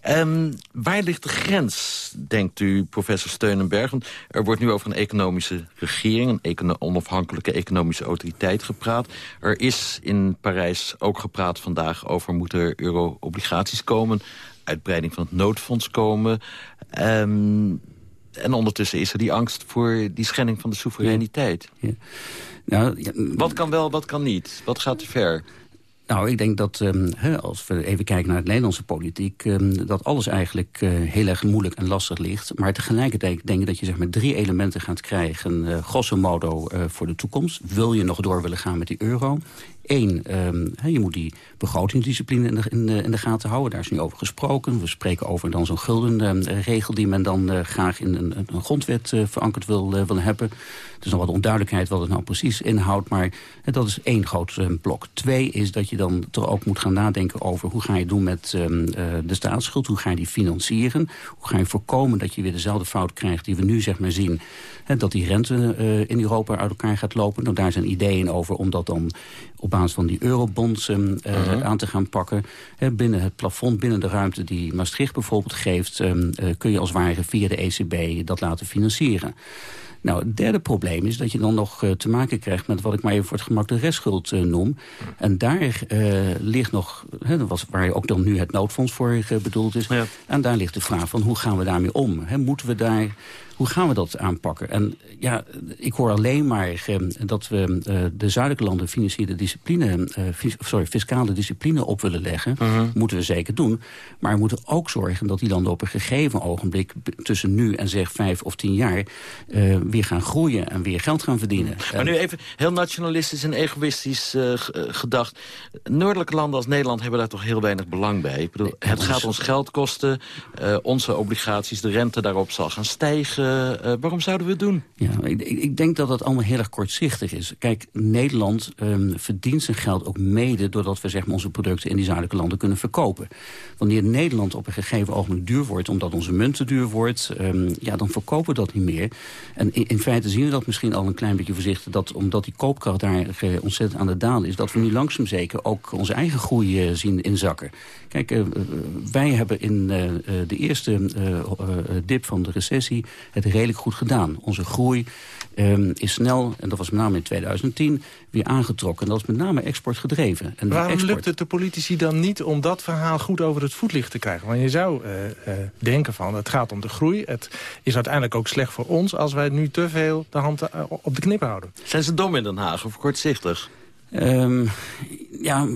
S5: Ehm, waar ligt de grens, denkt u, professor Steunenberg? Want er wordt nu over een economische regering... een econo onafhankelijke economische autoriteit gepraat. Er is in Parijs ook gepraat vandaag over... moeten er euro-obligaties komen, uitbreiding van het noodfonds komen... Ehm, en ondertussen is er die angst voor die schending van de soevereiniteit.
S21: Nou, ja,
S5: Wat kan wel, wat kan niet? Wat gaat te ver?
S21: Nou, ik denk dat ehm, als we even kijken naar het Nederlandse politiek... ehm, dat alles eigenlijk eh, heel erg moeilijk en lastig ligt. Maar tegelijkertijd denk ik dat je zeg maar, drie elementen gaat krijgen... eh, grosso modo eh, voor de toekomst. Wil je nog door willen gaan met die euro? Eén, ehm, je moet die begrotingsdiscipline in de, in, de, in de gaten houden. Daar is nu over gesproken. We spreken over dan zo'n guldenregel... die men dan eh, graag in een, een grondwet eh, verankerd wil, eh, hebben. Er is nog wat onduidelijkheid wat het nou precies inhoudt. Maar dat is één groot eh, blok. Twee is dat je dan toch ook moet gaan nadenken over... hoe ga je doen met ehm, de staatsschuld? Hoe ga je die financieren? Hoe ga je voorkomen dat je weer dezelfde fout krijgt... die we nu zeg maar zien, dat die rente in Europa uit elkaar gaat lopen? Nou, daar zijn ideeën over om dat dan op basis van die eurobonds ehm, eh, aan te gaan pakken. Binnen het plafond, binnen de ruimte die Maastricht bijvoorbeeld geeft... ehm, eh, kun je als ware via de ECB dat laten financieren. Nou, het derde probleem is dat je dan nog eh, te maken krijgt... met wat ik maar even voor het gemak de restschuld noem. En daar ligt nog, hè, dat was waar ook dan nu het noodfonds voor bedoeld is... en daar ligt de vraag van hoe gaan we daarmee om? Hè, moeten we daar... Hoe gaan we dat aanpakken? En ja, ik hoor alleen maar eh, dat we eh, de zuidelijke landen financiële discipline, eh, fis- sorry, fiscale discipline op willen leggen. Moeten we zeker doen. Maar we moeten ook zorgen dat die landen op een gegeven ogenblik tussen nu en zeg vijf of tien jaar eh, weer gaan groeien en weer geld gaan verdienen.
S5: Maar nu even heel nationalistisch en egoïstisch gedacht. Noordelijke landen als Nederland hebben daar toch heel weinig belang bij. Ik bedoel, het gaat ons geld kosten. onze obligaties, de rente daarop zal gaan stijgen.
S22: Eh, eh, waarom zouden we het doen?
S21: Ja, ik, ik denk dat dat allemaal heel erg kortzichtig is. Kijk, Nederland ehm, verdient zijn geld ook mede... doordat we zeg maar, onze producten in die zuidelijke landen kunnen verkopen. Wanneer Nederland op een gegeven ogenblik duur wordt... omdat onze munt te duur wordt, ehm, ja, dan verkopen we dat niet meer. En in, feite zien we dat misschien al een klein beetje voorzichtig... dat omdat die koopkracht daar eh, ontzettend aan de dalen is... dat we nu langzaam zeker ook onze eigen groei zien inzakken. Kijk, wij hebben in de eerste dip van de recessie het redelijk goed gedaan. Onze groei ehm, is snel, en dat was met name in 2010, weer aangetrokken. En dat is met name export gedreven. En
S20: Waarom
S21: export...
S20: lukt het de politici dan niet om dat verhaal goed over het voetlicht te krijgen? Want je zou eh, eh, denken van, het gaat om de groei. Het is uiteindelijk ook slecht voor ons als wij nu te veel de hand eh, op de knip houden.
S22: Zijn ze dom in Den Haag of kortzichtig?
S21: Ehm, ja,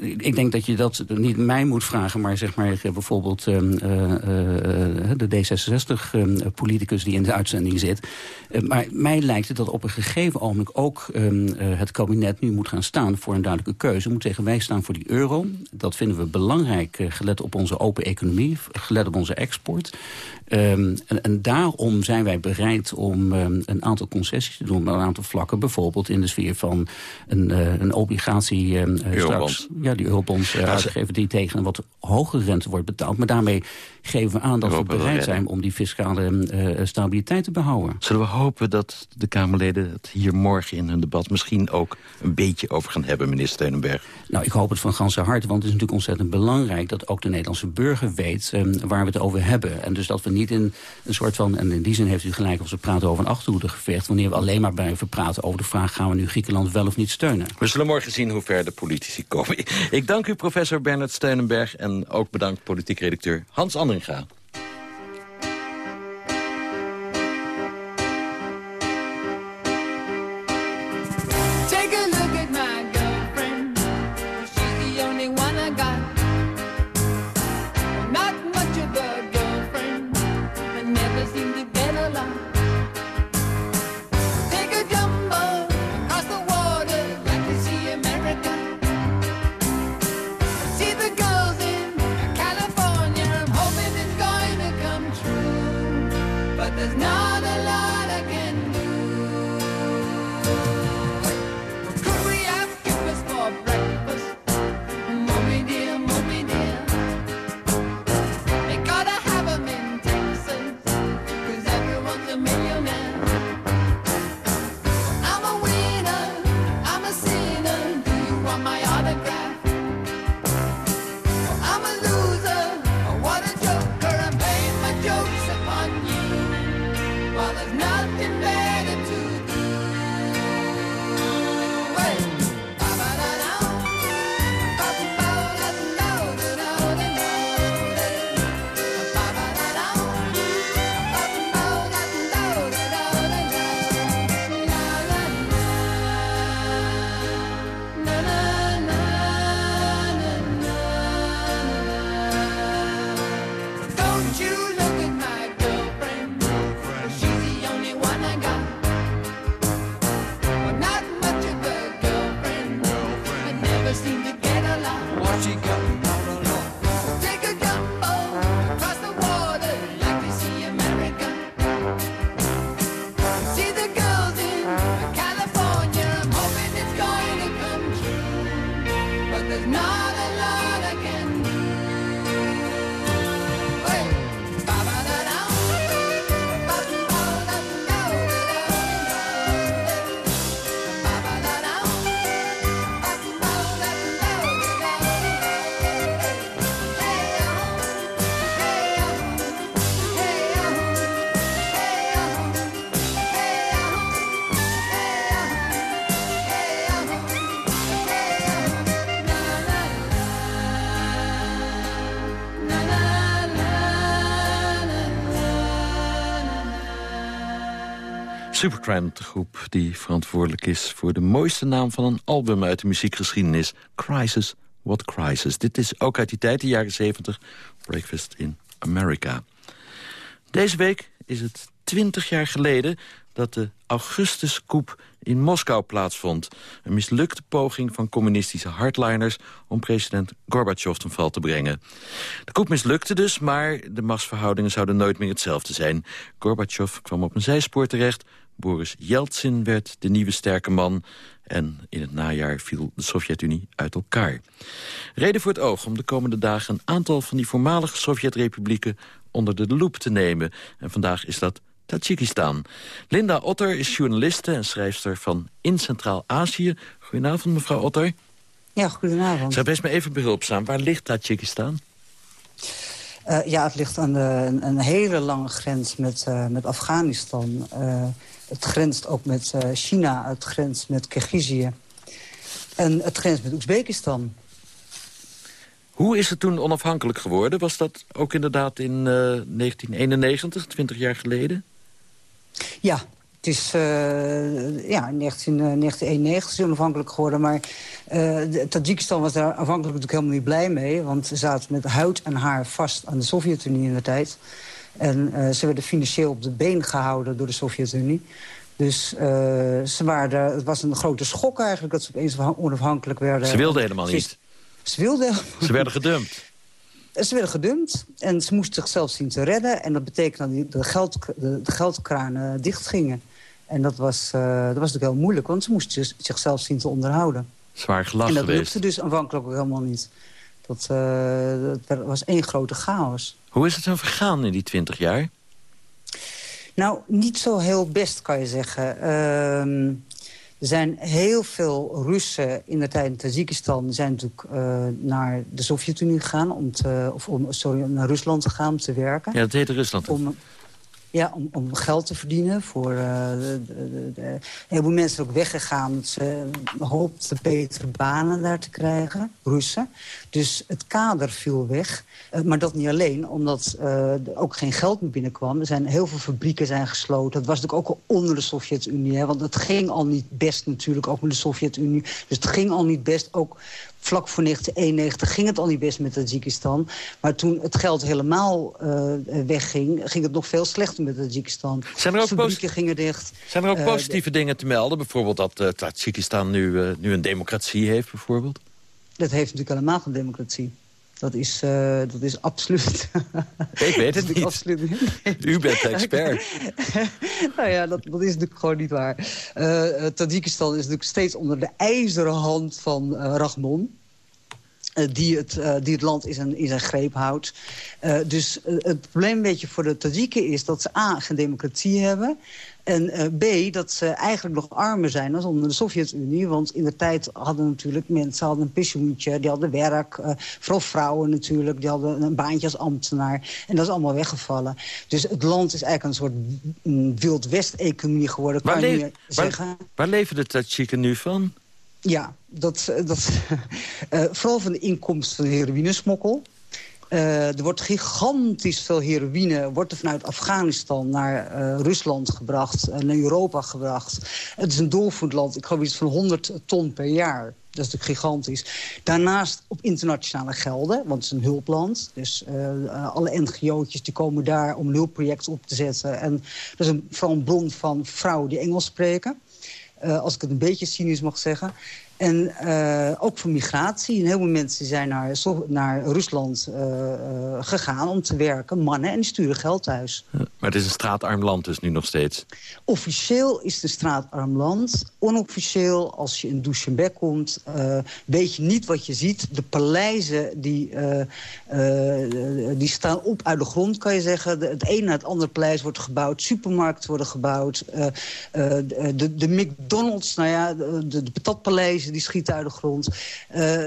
S21: ik denk dat je dat niet mij moet vragen... maar zeg maar eh, bijvoorbeeld ehm, eh, eh, de D66-politicus die in de uitzending zit. Maar mij lijkt het dat op een gegeven ogenblik ook ehm, eh, het kabinet nu moet gaan staan... voor een duidelijke keuze. Moet zeggen, wij staan voor die euro. Dat vinden we belangrijk, gelet op onze open economie... gelet op onze export. Ehm, en, en daarom zijn wij bereid om ehm, een aantal concessies te doen... op een aantal vlakken, bijvoorbeeld in de sfeer van een, een obligatie... eh,
S22: Eurobond.
S21: straks, ja, die eurobonds eh, uitgeven die tegen een wat hogere rente wordt betaald. Maar daarmee geven we aan dat
S22: Europa
S21: we bereid zijn... om die fiscale eh, stabiliteit te behouden.
S22: Zullen we hopen dat de Kamerleden het hier morgen in hun debat... misschien ook een beetje over gaan hebben, minister Steunenberg?
S21: Nou, ik hoop het van ganse harte, want het is natuurlijk ontzettend belangrijk... dat ook de Nederlandse burger weet ehm, waar we het over hebben. En dus dat we niet in een soort van... en in die zin heeft u gelijk als we praten over een achterhoedegevecht... wanneer we alleen maar blijven praten over de vraag... gaan we nu Griekenland wel of niet steunen?
S22: We zullen morgen zien hoe ver de politici komen. Ik dank u, professor Bernard Steunenberg... en ook bedankt politiek redacteur Hans Andringa. Supertramp, de groep die verantwoordelijk is... voor de mooiste naam van een album uit de muziekgeschiedenis. Crisis, What Crisis. Dit is ook uit die tijd, de jaren 70. Breakfast in America. Deze week is het
S5: twintig jaar geleden dat de Augustus-coup in Moskou plaatsvond. Een mislukte poging van communistische hardliners... om president Gorbachev ten val te brengen. De coup mislukte dus, maar de machtsverhoudingen zouden nooit meer hetzelfde zijn. Gorbachev kwam op een zijspoor terecht... Boris Yeltsin werd de nieuwe sterke man... en in het najaar viel de Sovjet-Unie uit elkaar. Reden voor het oog om de komende dagen... een aantal van die voormalige Sovjet-republieken onder de loep te nemen. En vandaag is dat Tajikistan. Linda Otter is journaliste en schrijfster van In Centraal-Azië. Goedenavond, mevrouw Otter.
S23: Ja, goedenavond.
S5: Zij wees me even behulpzaam. Waar ligt Tajikistan?
S23: Uh, ja, het ligt aan de, een, een hele lange grens met, uh, met Afghanistan. Uh, het grenst ook met China, het grenst met Kirgizië. En het grenst met Oezbekistan.
S5: Hoe is het toen onafhankelijk geworden? Was dat ook inderdaad in 1991, 20 jaar geleden?
S23: Ja, het is uh, ja, in 19, uh, 1991 is onafhankelijk geworden. Maar uh, Tajikistan was daar afhankelijk natuurlijk helemaal niet blij mee. Want ze zaten met huid en haar vast aan de Sovjet-Unie in de tijd. En ze werden financieel op de been gehouden door de Sovjet-Unie. Dus ze waren het was een grote schok eigenlijk dat ze opeens onafhankelijk werden.
S5: Ze wilden helemaal niet.
S23: Ze wilden...
S5: Ze werden gedumpt.
S23: Ze werden gedumpt en ze moesten zichzelf zien te redden. En dat betekende dat de, geld, de, de geldkranen dichtgingen. En dat was, uh, dat was natuurlijk heel moeilijk, want ze moesten zichzelf zien te onderhouden.
S5: Zwaar gelach
S23: En dat
S5: geweest.
S23: lukte dus aanvankelijk ook helemaal niet. Dat, uh, dat was één grote chaos.
S5: Hoe is het dan vergaan in die twintig jaar?
S23: Nou, niet zo heel best, kan je zeggen. Uh, er zijn heel veel Russen in de tijd in Tajikistan... zijn natuurlijk uh, naar de Sovjet-Unie gegaan, om te, of om, sorry, om naar Rusland te gaan om te werken.
S5: Ja, dat heette Rusland.
S23: Om, ja, om, om geld te verdienen. Voor, uh, de, de, de, een heleboel mensen ook weggegaan. Ze hoopten betere banen daar te krijgen, Russen. Dus het kader viel weg. Uh, maar dat niet alleen, omdat er ook geen geld meer binnenkwam. Er zijn heel veel fabrieken zijn gesloten. Dat was natuurlijk ook al onder de Sovjet-Unie. Want het ging al niet best natuurlijk, ook met de Sovjet-Unie. Dus het ging al niet best, ook vlak voor 1991 ging het al niet best met Tajikistan. Maar toen het geld helemaal uh, wegging, ging het nog veel slechter met Tajikistan.
S5: Zijn er ook,
S23: Fabrieken gingen dicht.
S5: Zijn er ook positieve uh, dingen te melden? Bijvoorbeeld dat uh, Tajikistan nu, nu een democratie heeft, bijvoorbeeld?
S23: Dat heeft natuurlijk helemaal geen democratie. Dat is, uh, dat is absoluut...
S5: Ik weet het niet.
S23: Absoluut.
S5: U bent de expert.
S23: nou ja, dat, dat is natuurlijk gewoon niet waar. Uh, Tajikistan is natuurlijk steeds onder de ijzeren hand van uh, Rahmon. Die het, die het land in zijn, in zijn greep houdt. dus het probleem een beetje voor de Tajiken is dat ze A, geen democratie hebben... En uh, B, dat ze eigenlijk nog armer zijn dan onder de Sovjet-Unie. Want in de tijd hadden natuurlijk mensen hadden een pensioentje. Die hadden werk. Uh, vooral vrouwen natuurlijk. Die hadden een baantje als ambtenaar. En dat is allemaal weggevallen. Dus het land is eigenlijk een soort mm, Wild West-economie geworden.
S5: Waar,
S23: kan je nu zeggen.
S5: waar, waar leven de Tajiken nu van?
S23: Ja, dat, dat, uh, vooral van de inkomsten van de heroïnesmokkel. Uh, er wordt gigantisch veel heroïne wordt er vanuit Afghanistan naar uh, Rusland gebracht, uh, naar Europa gebracht. Het is een doorvoerland, ik geloof iets van 100 ton per jaar. Dat is natuurlijk gigantisch. Daarnaast op internationale gelden, want het is een hulpland. Dus alle NGO'tjes die komen daar om een hulpproject op te zetten. En dat is een, vooral een bron van vrouwen die Engels spreken. Als ik het een beetje cynisch mag zeggen. En uh, ook voor migratie. Een heleboel mensen zijn naar, naar Rusland uh, uh, gegaan om te werken. Mannen, en die sturen geld thuis.
S5: Maar het is een straatarm land dus nu nog steeds?
S23: Officieel is het een straatarm land. Onofficieel, als je in Dushanbe komt, weet je niet wat je ziet. De paleizen die, die staan op uit de grond, kan je zeggen. De, het ene na het andere paleis wordt gebouwd. Supermarkten worden gebouwd. de, de McDonald's, nou ja, de, de patatpaleizen die schieten uit de grond. Uh,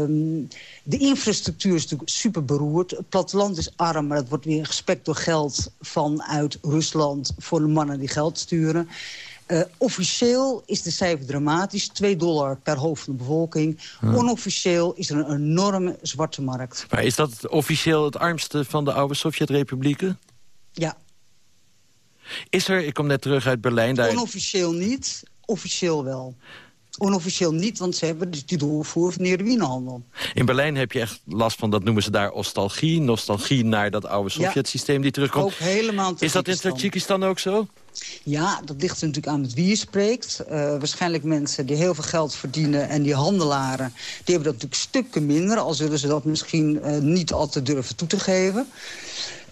S23: um, de infrastructuur is natuurlijk super beroerd. Het platteland is arm, maar dat wordt weer gespekt door geld vanuit Rusland... voor de mannen die geld sturen. Uh, officieel is de cijfer dramatisch. 2 dollar per hoofd van de bevolking. Onofficieel is er een enorme zwarte markt.
S5: Maar is dat officieel het armste van de oude Sovjet-republieken?
S23: Ja.
S5: Is er, ik kom net terug uit Berlijn... Daar...
S23: Onofficieel niet, officieel wel. Onofficieel niet, want ze hebben dus die doorvoer van de heroïnehandel.
S5: In Berlijn heb je echt last van, dat noemen ze daar nostalgie. Nostalgie naar dat oude
S23: Ja.
S5: Sovjet-systeem die terugkomt.
S23: Ook helemaal
S5: Is dat in
S23: Tajikistan.
S5: Ook zo?
S23: Ja, dat ligt natuurlijk aan met wie je spreekt. Eh, waarschijnlijk mensen die heel veel geld verdienen en die handelaren... die hebben dat natuurlijk stukken minder... al zullen ze dat misschien eh, niet altijd durven toe te geven.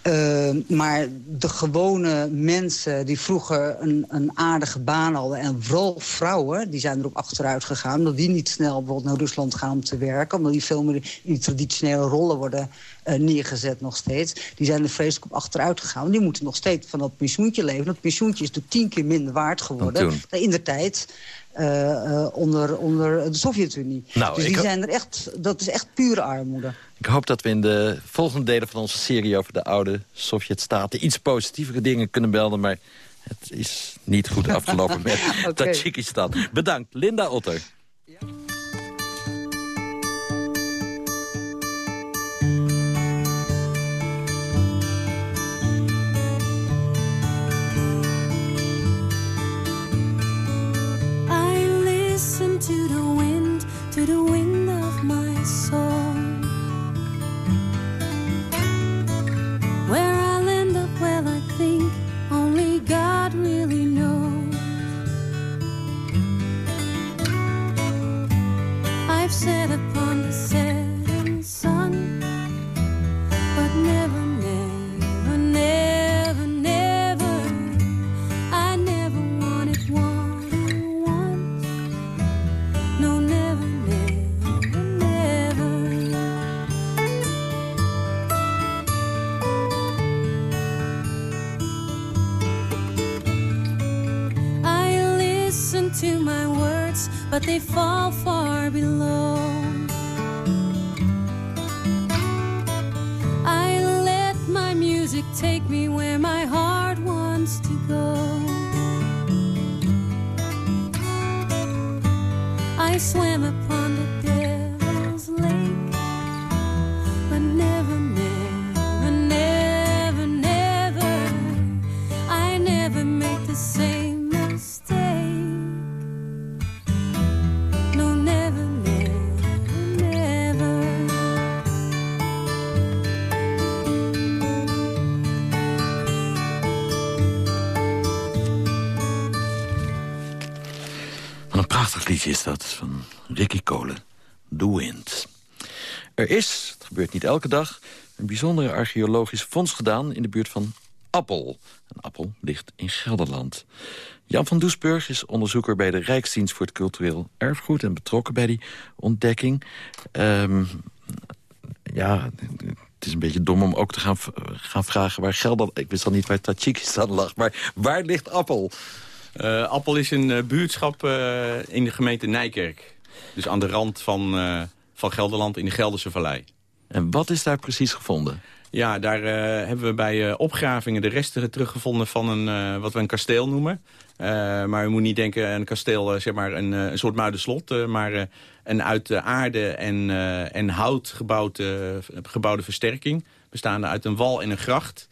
S23: Eh, maar de gewone mensen die vroeger een, een aardige baan hadden... en vooral vrouwen, die zijn er ook achteruit gegaan... omdat die niet snel bijvoorbeeld naar Rusland gaan om te werken... omdat die veel meer in die traditionele rollen worden eh, neergezet nog steeds. Die zijn er vreselijk op achteruit gegaan. Die moeten nog steeds van dat pensioentje leven. Dat pensioentje is natuurlijk tien keer minder waard geworden... In de tijd onder, onder de Sovjet-Unie.
S5: Nou,
S23: dus die zijn er echt, dat is echt pure armoede.
S5: Ik hoop dat we in de volgende delen van onze serie... over de oude Sovjet-staten iets positievere dingen kunnen melden... maar het is niet goed afgelopen met
S23: Oké.
S5: Tajikistan. Bedankt, Linda Otter.
S19: I
S5: is dat, van Ricky Kolen. The Wind. Er is, het gebeurt niet elke dag, een bijzondere archeologisch fonds gedaan... in de buurt van Appel. Een Appel ligt in Gelderland. Jan van Doesburg is onderzoeker bij de Rijksdienst voor het Cultureel Erfgoed... en betrokken bij die ontdekking. Ehm, ja, het is een beetje dom om ook te gaan, gaan vragen waar Gelderland... Ik wist al niet waar Tajikistan lag, maar waar ligt Appel?
S24: Eh, Appel is een eh, buurtschap eh, in de gemeente Nijkerk. Dus aan de rand van, van Gelderland in de Gelderse Vallei.
S5: En wat is daar precies gevonden?
S24: Ja, daar hebben we bij eh, opgravingen de resten teruggevonden van een, wat we een kasteel noemen. Maar u moet niet denken een kasteel, zeg maar een, een soort muidenslot. maar een uit de aarde en, en hout gebouwd, gebouwde versterking. Bestaande uit een wal en een gracht.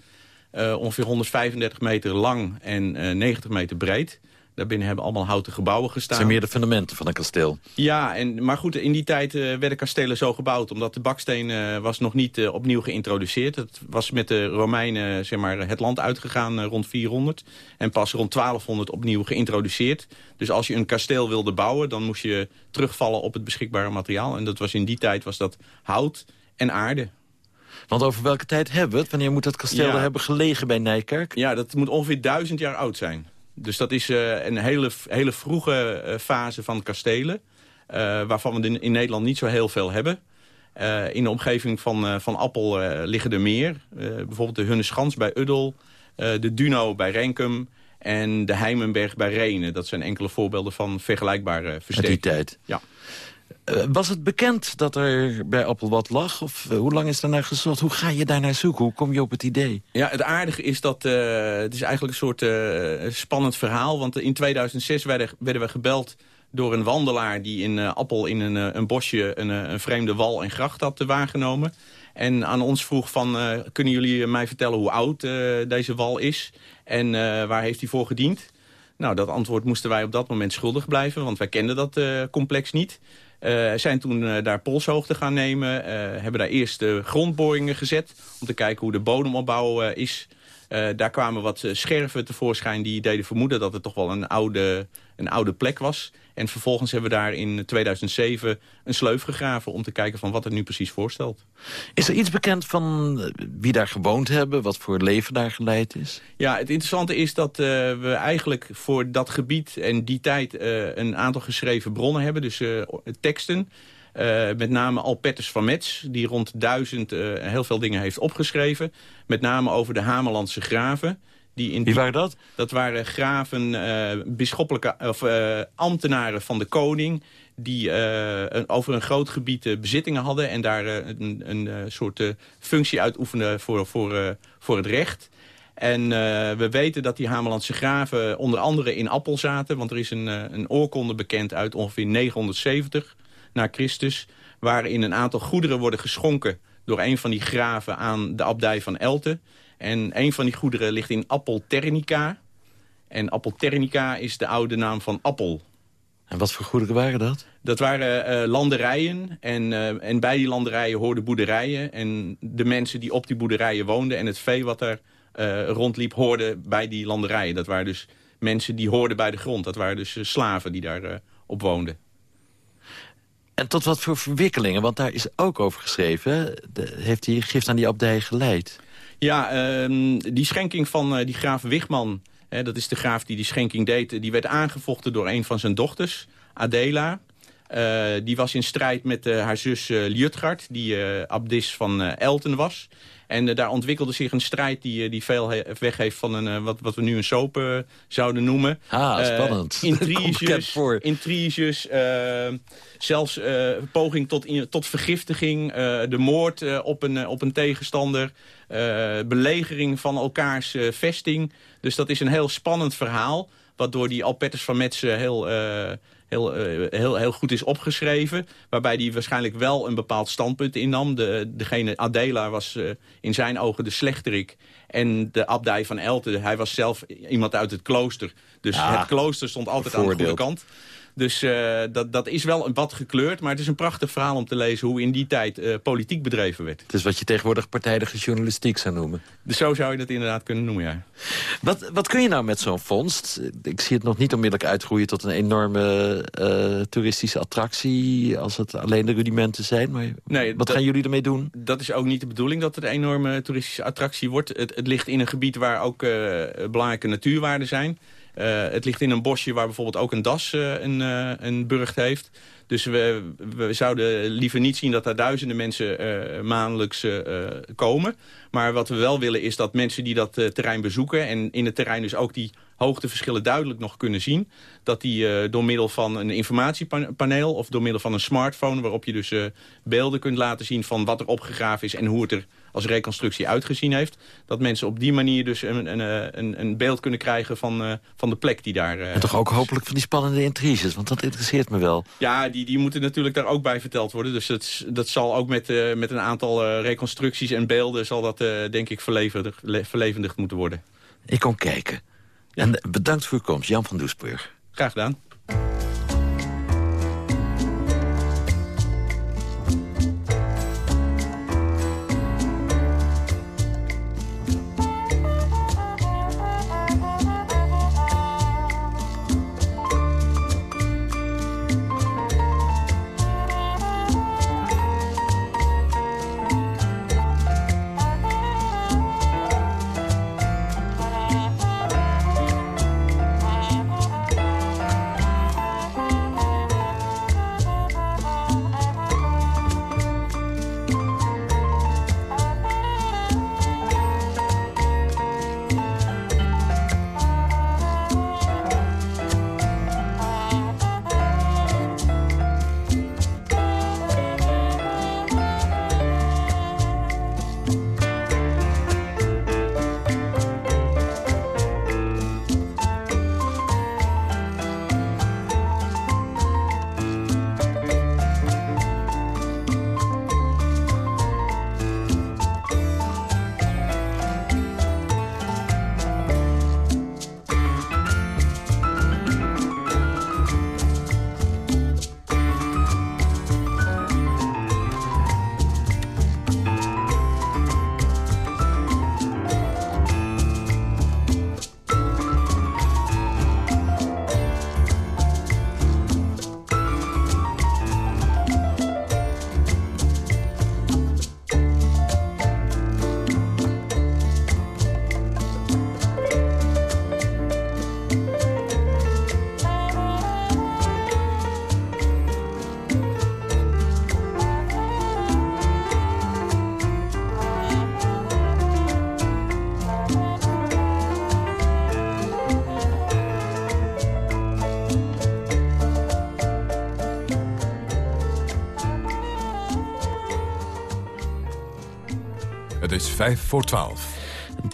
S24: Eh, ongeveer 135 meter lang en eh, 90 meter breed. Daarbinnen hebben allemaal houten gebouwen
S5: Het
S24: gestaan.
S5: zijn meer de fundamenten van een kasteel.
S24: Ja, en, maar goed, in die tijd eh, werden kastelen zo gebouwd... omdat de baksteen eh, was nog niet eh, opnieuw geïntroduceerd. Het was met de Romeinen zeg maar, het land uitgegaan eh, rond 400. En pas rond 1200 opnieuw geïntroduceerd. Dus als je een kasteel wilde bouwen... dan moest je terugvallen op het beschikbare materiaal. En dat was in die tijd was dat hout en aarde.
S5: Want over welke tijd hebben we het? Wanneer moet dat kasteel
S24: Ja.
S5: er hebben gelegen bij Nijkerk?
S24: Ja, dat moet ongeveer duizend jaar oud zijn. Dus dat is eh, een hele, hele vroege eh, fase van kastelen. eh, waarvan we in, Nederland niet zo heel veel hebben. In de omgeving van, van Appel liggen er meer. Bijvoorbeeld de Hunneschans bij Uddel. de Duno bij Renkum. En de Heimenberg bij Renen. Dat zijn enkele voorbeelden van vergelijkbare
S5: Uit die
S24: versterkingen.
S5: tijd.
S24: Ja.
S5: Eh, was het bekend dat er bij Appel wat lag? Of eh, hoe lang is er naar gezocht? Hoe ga je daar naar zoeken? Hoe kom je op het idee?
S24: Ja, het aardige is dat eh, het is eigenlijk een soort spannend verhaal. Want in 2006 werden, werden we gebeld door een wandelaar die in Appel in een, een bosje een, een vreemde wal en gracht had waargenomen. En aan ons vroeg van, kunnen jullie mij vertellen hoe oud deze wal is? En waar heeft hij voor gediend? Nou, dat antwoord moesten wij op dat moment schuldig blijven, want wij kenden dat uh, complex niet. Uh, zijn toen uh, daar polshoogte gaan nemen, hebben daar eerst de grondboringen gezet... om te kijken hoe de bodemopbouw is. Daar kwamen wat scherven tevoorschijn die deden vermoeden... dat het toch wel een oude, een oude plek was. En vervolgens hebben we daar in 2007 een sleuf gegraven... om te kijken van wat het nu precies voorstelt.
S5: Is er iets bekend van wie daar gewoond hebben? Wat voor leven daar geleid is?
S24: Ja, het interessante is dat uh, we eigenlijk voor dat gebied en die tijd... Uh, een aantal geschreven bronnen hebben, dus uh, teksten... Uh, met name Alpetters van Metz, die rond duizend uh, heel veel dingen heeft opgeschreven. Met name over de Hamerlandse graven. Die in
S5: Wie waren dat?
S24: Dat waren graven, uh, bisschoppelijke of uh, ambtenaren van de koning... die uh, een, over een groot gebied bezittingen hadden... en daar een, een soort functie uitoefenden voor, voor, voor het recht. En we weten dat die Hamerlandse graven onder andere in Appel zaten... want er is een, een oorkonde bekend uit ongeveer 970 na Christus... waarin een aantal goederen worden geschonken door een van die graven aan de abdij van Elten... En een van die goederen ligt in Appelternica. En Appelternica is de oude naam van appel.
S5: En wat voor goederen waren dat?
S24: Dat waren uh, landerijen. En, uh, en bij die landerijen hoorden boerderijen. En de mensen die op die boerderijen woonden... en het vee wat er uh, rondliep, hoorden bij die landerijen. Dat waren dus mensen die hoorden bij de grond. Dat waren dus slaven die daar op woonden.
S5: En tot wat voor verwikkelingen? Want daar is ook over geschreven. Heeft die gift aan die abdij geleid?
S24: Ja, uh, die schenking van uh, die graaf Wigman... Hè, dat is de graaf die die schenking deed... die werd aangevochten door een van zijn dochters, Adela. Uh, die was in strijd met uh, haar zus uh, Liutgard... die abdis van Elten was. En daar ontwikkelde zich een strijd die, die veel weg heeft van een, wat, wat we nu een soap zouden noemen.
S5: Ah, spannend.
S24: intriges, intriges zelfs poging tot, in, tot vergiftiging, de moord op, een, op een tegenstander... Belegering van elkaars vesting. Dus dat is een heel spannend verhaal. Wat door die Alpetters van Metsen heel, heel, heel, heel goed is opgeschreven. Waarbij hij waarschijnlijk wel een bepaald standpunt innam. De, degene Adela was in zijn ogen de slechterik. En de abdij van Elten, hij was zelf iemand uit het klooster. Dus ja, het klooster stond altijd aan de goede kant. Dus uh, dat, dat is wel wat gekleurd. Maar het is een prachtig verhaal om te lezen hoe in die tijd uh, politiek bedreven werd.
S5: Het is wat je tegenwoordig partijdige journalistiek zou noemen.
S24: Dus zo zou je dat inderdaad kunnen noemen, ja.
S5: Wat, wat kun je nou met zo'n vondst? Ik zie het nog niet onmiddellijk uitgroeien tot een enorme uh, toeristische attractie... als het alleen de rudimenten zijn. Maar nee, wat dat, gaan jullie ermee doen?
S24: Dat is ook niet de bedoeling dat het een enorme toeristische attractie wordt. Het, het ligt in een gebied waar ook belangrijke natuurwaarden zijn... Uh, het ligt in een bosje waar bijvoorbeeld ook een das uh, een, uh, een burcht heeft. Dus we, we zouden liever niet zien dat daar duizenden mensen maandelijks komen. Maar wat we wel willen is dat mensen die dat terrein bezoeken... en in het terrein dus ook die hoogteverschillen duidelijk nog kunnen zien... dat die door middel van een informatiepaneel of door middel van een smartphone... waarop je dus beelden kunt laten zien van wat er opgegraven is... en hoe het er als reconstructie uitgezien heeft. Dat mensen op die manier dus een, een, een, een beeld kunnen krijgen van, uh, van de plek die daar... Uh,
S5: en toch ook hopelijk van die spannende intriges, want dat interesseert me wel.
S24: Ja, die, die moeten natuurlijk daar ook bij verteld worden. Dus dat, dat zal ook met, uh, met een aantal reconstructies en beelden... zal dat denk ik verlevendigd, verlevendigd moeten worden.
S5: Ik kom kijken. En bedankt voor uw komst, Jan van Doesburg.
S24: Graag gedaan.
S4: Is 5 voor 12.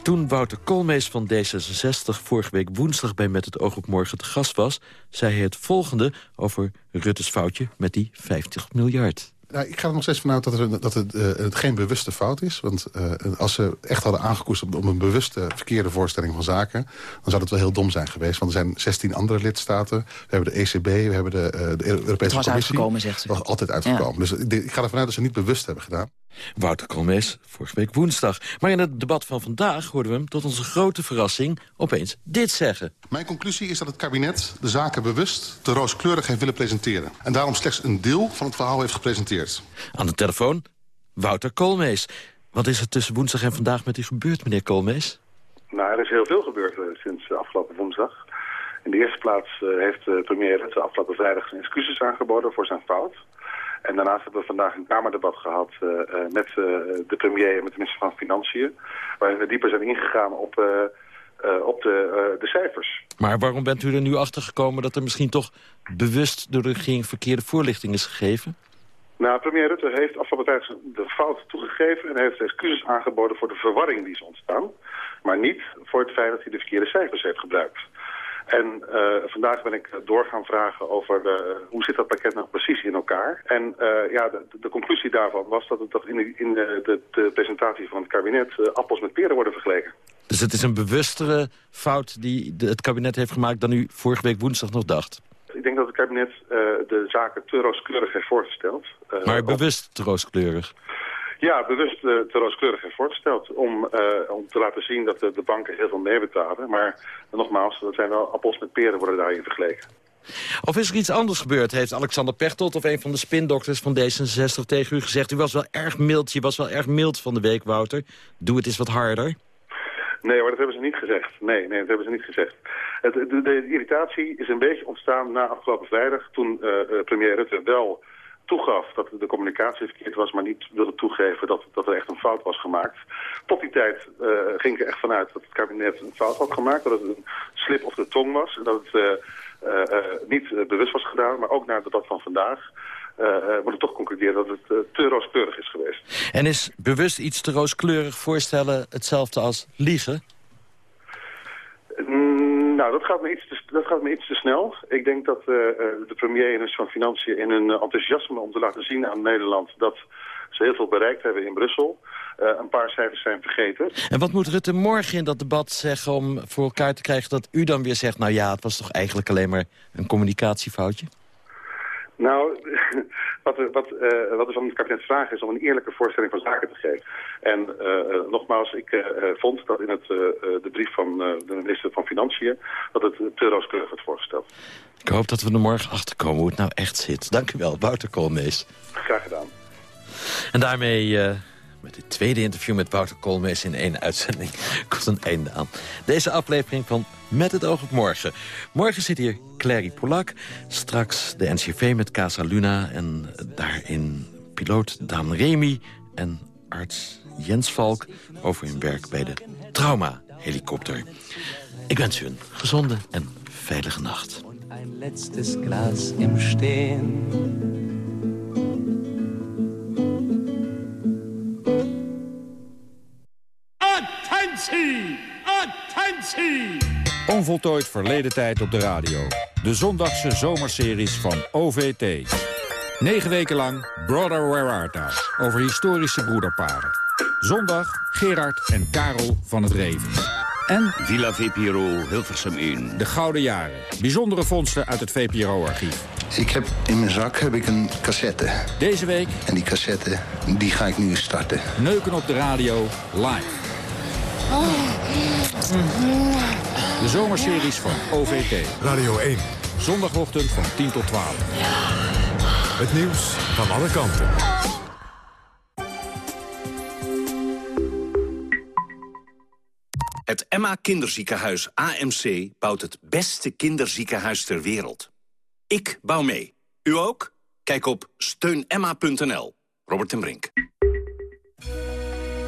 S5: Toen Wouter Koolmees van D66 vorige week woensdag bij Met het oog op morgen te gast was... zei hij het volgende over Rutte's foutje met die 50 miljard.
S12: Nou, ik ga er nog steeds vanuit dat, er, dat het, eh, het geen bewuste fout is. Want eh, als ze echt hadden aangekoesterd op een bewuste verkeerde voorstelling van zaken... dan zou het wel heel dom zijn geweest. Want er zijn 16 andere lidstaten. We hebben de ECB, we hebben de, eh, de Europese
S25: Het was
S12: Commissie.
S25: uitgekomen, zegt ze.
S12: Het was altijd uitgekomen. Dus ik, ik ga ervan uit dat ze het niet bewust hebben gedaan.
S5: Wouter Koolmees, vorige week woensdag. Maar in het debat van vandaag hoorden we hem tot onze grote verrassing... opeens dit zeggen.
S12: Mijn conclusie is dat het kabinet de zaken bewust te rooskleurig heeft willen presenteren. En daarom slechts een deel van het verhaal heeft gepresenteerd.
S5: Aan de telefoon, Wouter Koolmees. Wat is er tussen woensdag en vandaag met u gebeurd, meneer Koolmees?
S26: Nou, er is heel veel gebeurd eh, sinds uh, afgelopen woensdag. In de eerste plaats eh, heeft de premier Rutte afgelopen vrijdag zijn excuses aangeboden voor zijn fout. En daarnaast hebben we vandaag een Kamerdebat gehad eh, eh, met eh, de premier en met de minister van Financiën. Waarin we dieper zijn ingegaan op, op de, de cijfers.
S5: Maar waarom bent u er nu achter gekomen dat er misschien toch bewust door de regering verkeerde voorlichting is gegeven?
S26: Nou, premier Rutte heeft afgelopen tijd de fout toegegeven... en heeft excuses aangeboden voor de verwarring die is ontstaan. Maar niet voor het feit dat hij de verkeerde cijfers heeft gebruikt. En eh, vandaag ben ik door gaan vragen over de, hoe zit dat pakket nou precies in elkaar. En eh, ja, de, de conclusie daarvan was dat, het, dat in, de, in de, de, presentatie van het kabinet eh, appels met peren worden vergeleken.
S5: Dus het is een bewustere fout die het kabinet heeft gemaakt... dan u vorige week woensdag nog dacht.
S26: Ik denk dat het kabinet eh, de zaken te rooskleurig heeft voorgesteld. Eh,
S5: Maar bewust te rooskleurig.
S26: Ja, bewust eh, te rooskleurig heeft voorgesteld om, eh, om te laten zien dat de, de banken heel veel meebetalen. Maar nogmaals, dat zijn wel appels met peren worden daarin vergeleken.
S5: Of is er iets anders gebeurd? Heeft Alexander Pechtold of een van de spindokters van D66 tegen u gezegd... u was wel erg mild, je was wel erg mild van de week, Wouter. Doe het eens wat harder.
S26: Nee, maar dat hebben ze niet gezegd. Nee, nee dat hebben ze niet gezegd. Het, de, de irritatie is een beetje ontstaan na afgelopen vrijdag... toen eh, premier Rutte wel toegaf dat de communicatie verkeerd was... maar niet wilde toegeven dat, dat er echt een fout was gemaakt. Tot die tijd eh, ging ik er echt vanuit dat het kabinet een fout had gemaakt... dat het een slip of de tong was en dat het eh, eh, niet bewust was gedaan... maar ook na het debat van vandaag... moet ik toch concluderen dat het te rooskleurig is geweest.
S5: En is bewust iets te rooskleurig voorstellen hetzelfde als liegen?
S26: Nou, dat gaat, me iets te, dat gaat me iets te snel. Ik denk dat eh, eh, de premier en minister van Financiën in hun eh, enthousiasme om te laten zien aan Nederland dat ze heel veel bereikt hebben in Brussel, een paar cijfers zijn vergeten.
S5: En wat moet Rutte morgen in dat debat zeggen om voor elkaar te krijgen... dat u dan weer zegt, nou ja, het was toch eigenlijk alleen maar een communicatiefoutje?
S26: Nou, wat, er, wat, eh, wat we van het kabinet vragen is om een eerlijke voorstelling van zaken te geven. En eh, eh, nogmaals, ik eh, eh, vond dat in het, eh, eh, de brief van eh, de minister van Financiën dat het te rooskleurig werd voorgesteld.
S5: Ik hoop dat we er morgen achter komen hoe het nou echt zit. Dank u wel, Wouter Koolmees.
S26: Graag gedaan.
S5: En daarmee, eh, met dit tweede interview met Wouter Koolmees in één uitzending, komt een einde aan. Deze aflevering van Met het oog op morgen. Morgen zit hier Clary Polak, straks de NCV met Casa Luna... en daarin piloot Daan Remy en arts Jens Valk... over hun werk bij de Trauma-helikopter. Ik wens u een gezonde en veilige nacht.
S27: Ein letztes Glas im Stehen.
S28: Onvoltooid verleden tijd op de radio. De zondagse zomerseries van OVT. Negen weken lang Brother Where Art Thou? Over historische broederparen. Zondag Gerard en Karel van het Reven. En
S29: Villa VPRO Hilversum 1.
S28: de Gouden Jaren. Bijzondere vondsten uit het VPRO-archief.
S30: Ik heb in mijn zak heb ik een cassette.
S28: Deze week
S30: En die cassette, die ga ik nu starten.
S28: Neuken op de radio live. De zomerseries van OVT.
S4: Radio 1.
S28: Zondagochtend van 10 tot 12.
S4: Het nieuws van alle kanten.
S31: Het Emma Kinderziekenhuis AMC bouwt het beste kinderziekenhuis ter wereld. Ik bouw mee. U ook? Kijk op steunemma.nl. Robert en Brink.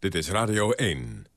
S4: Dit is Radio 1.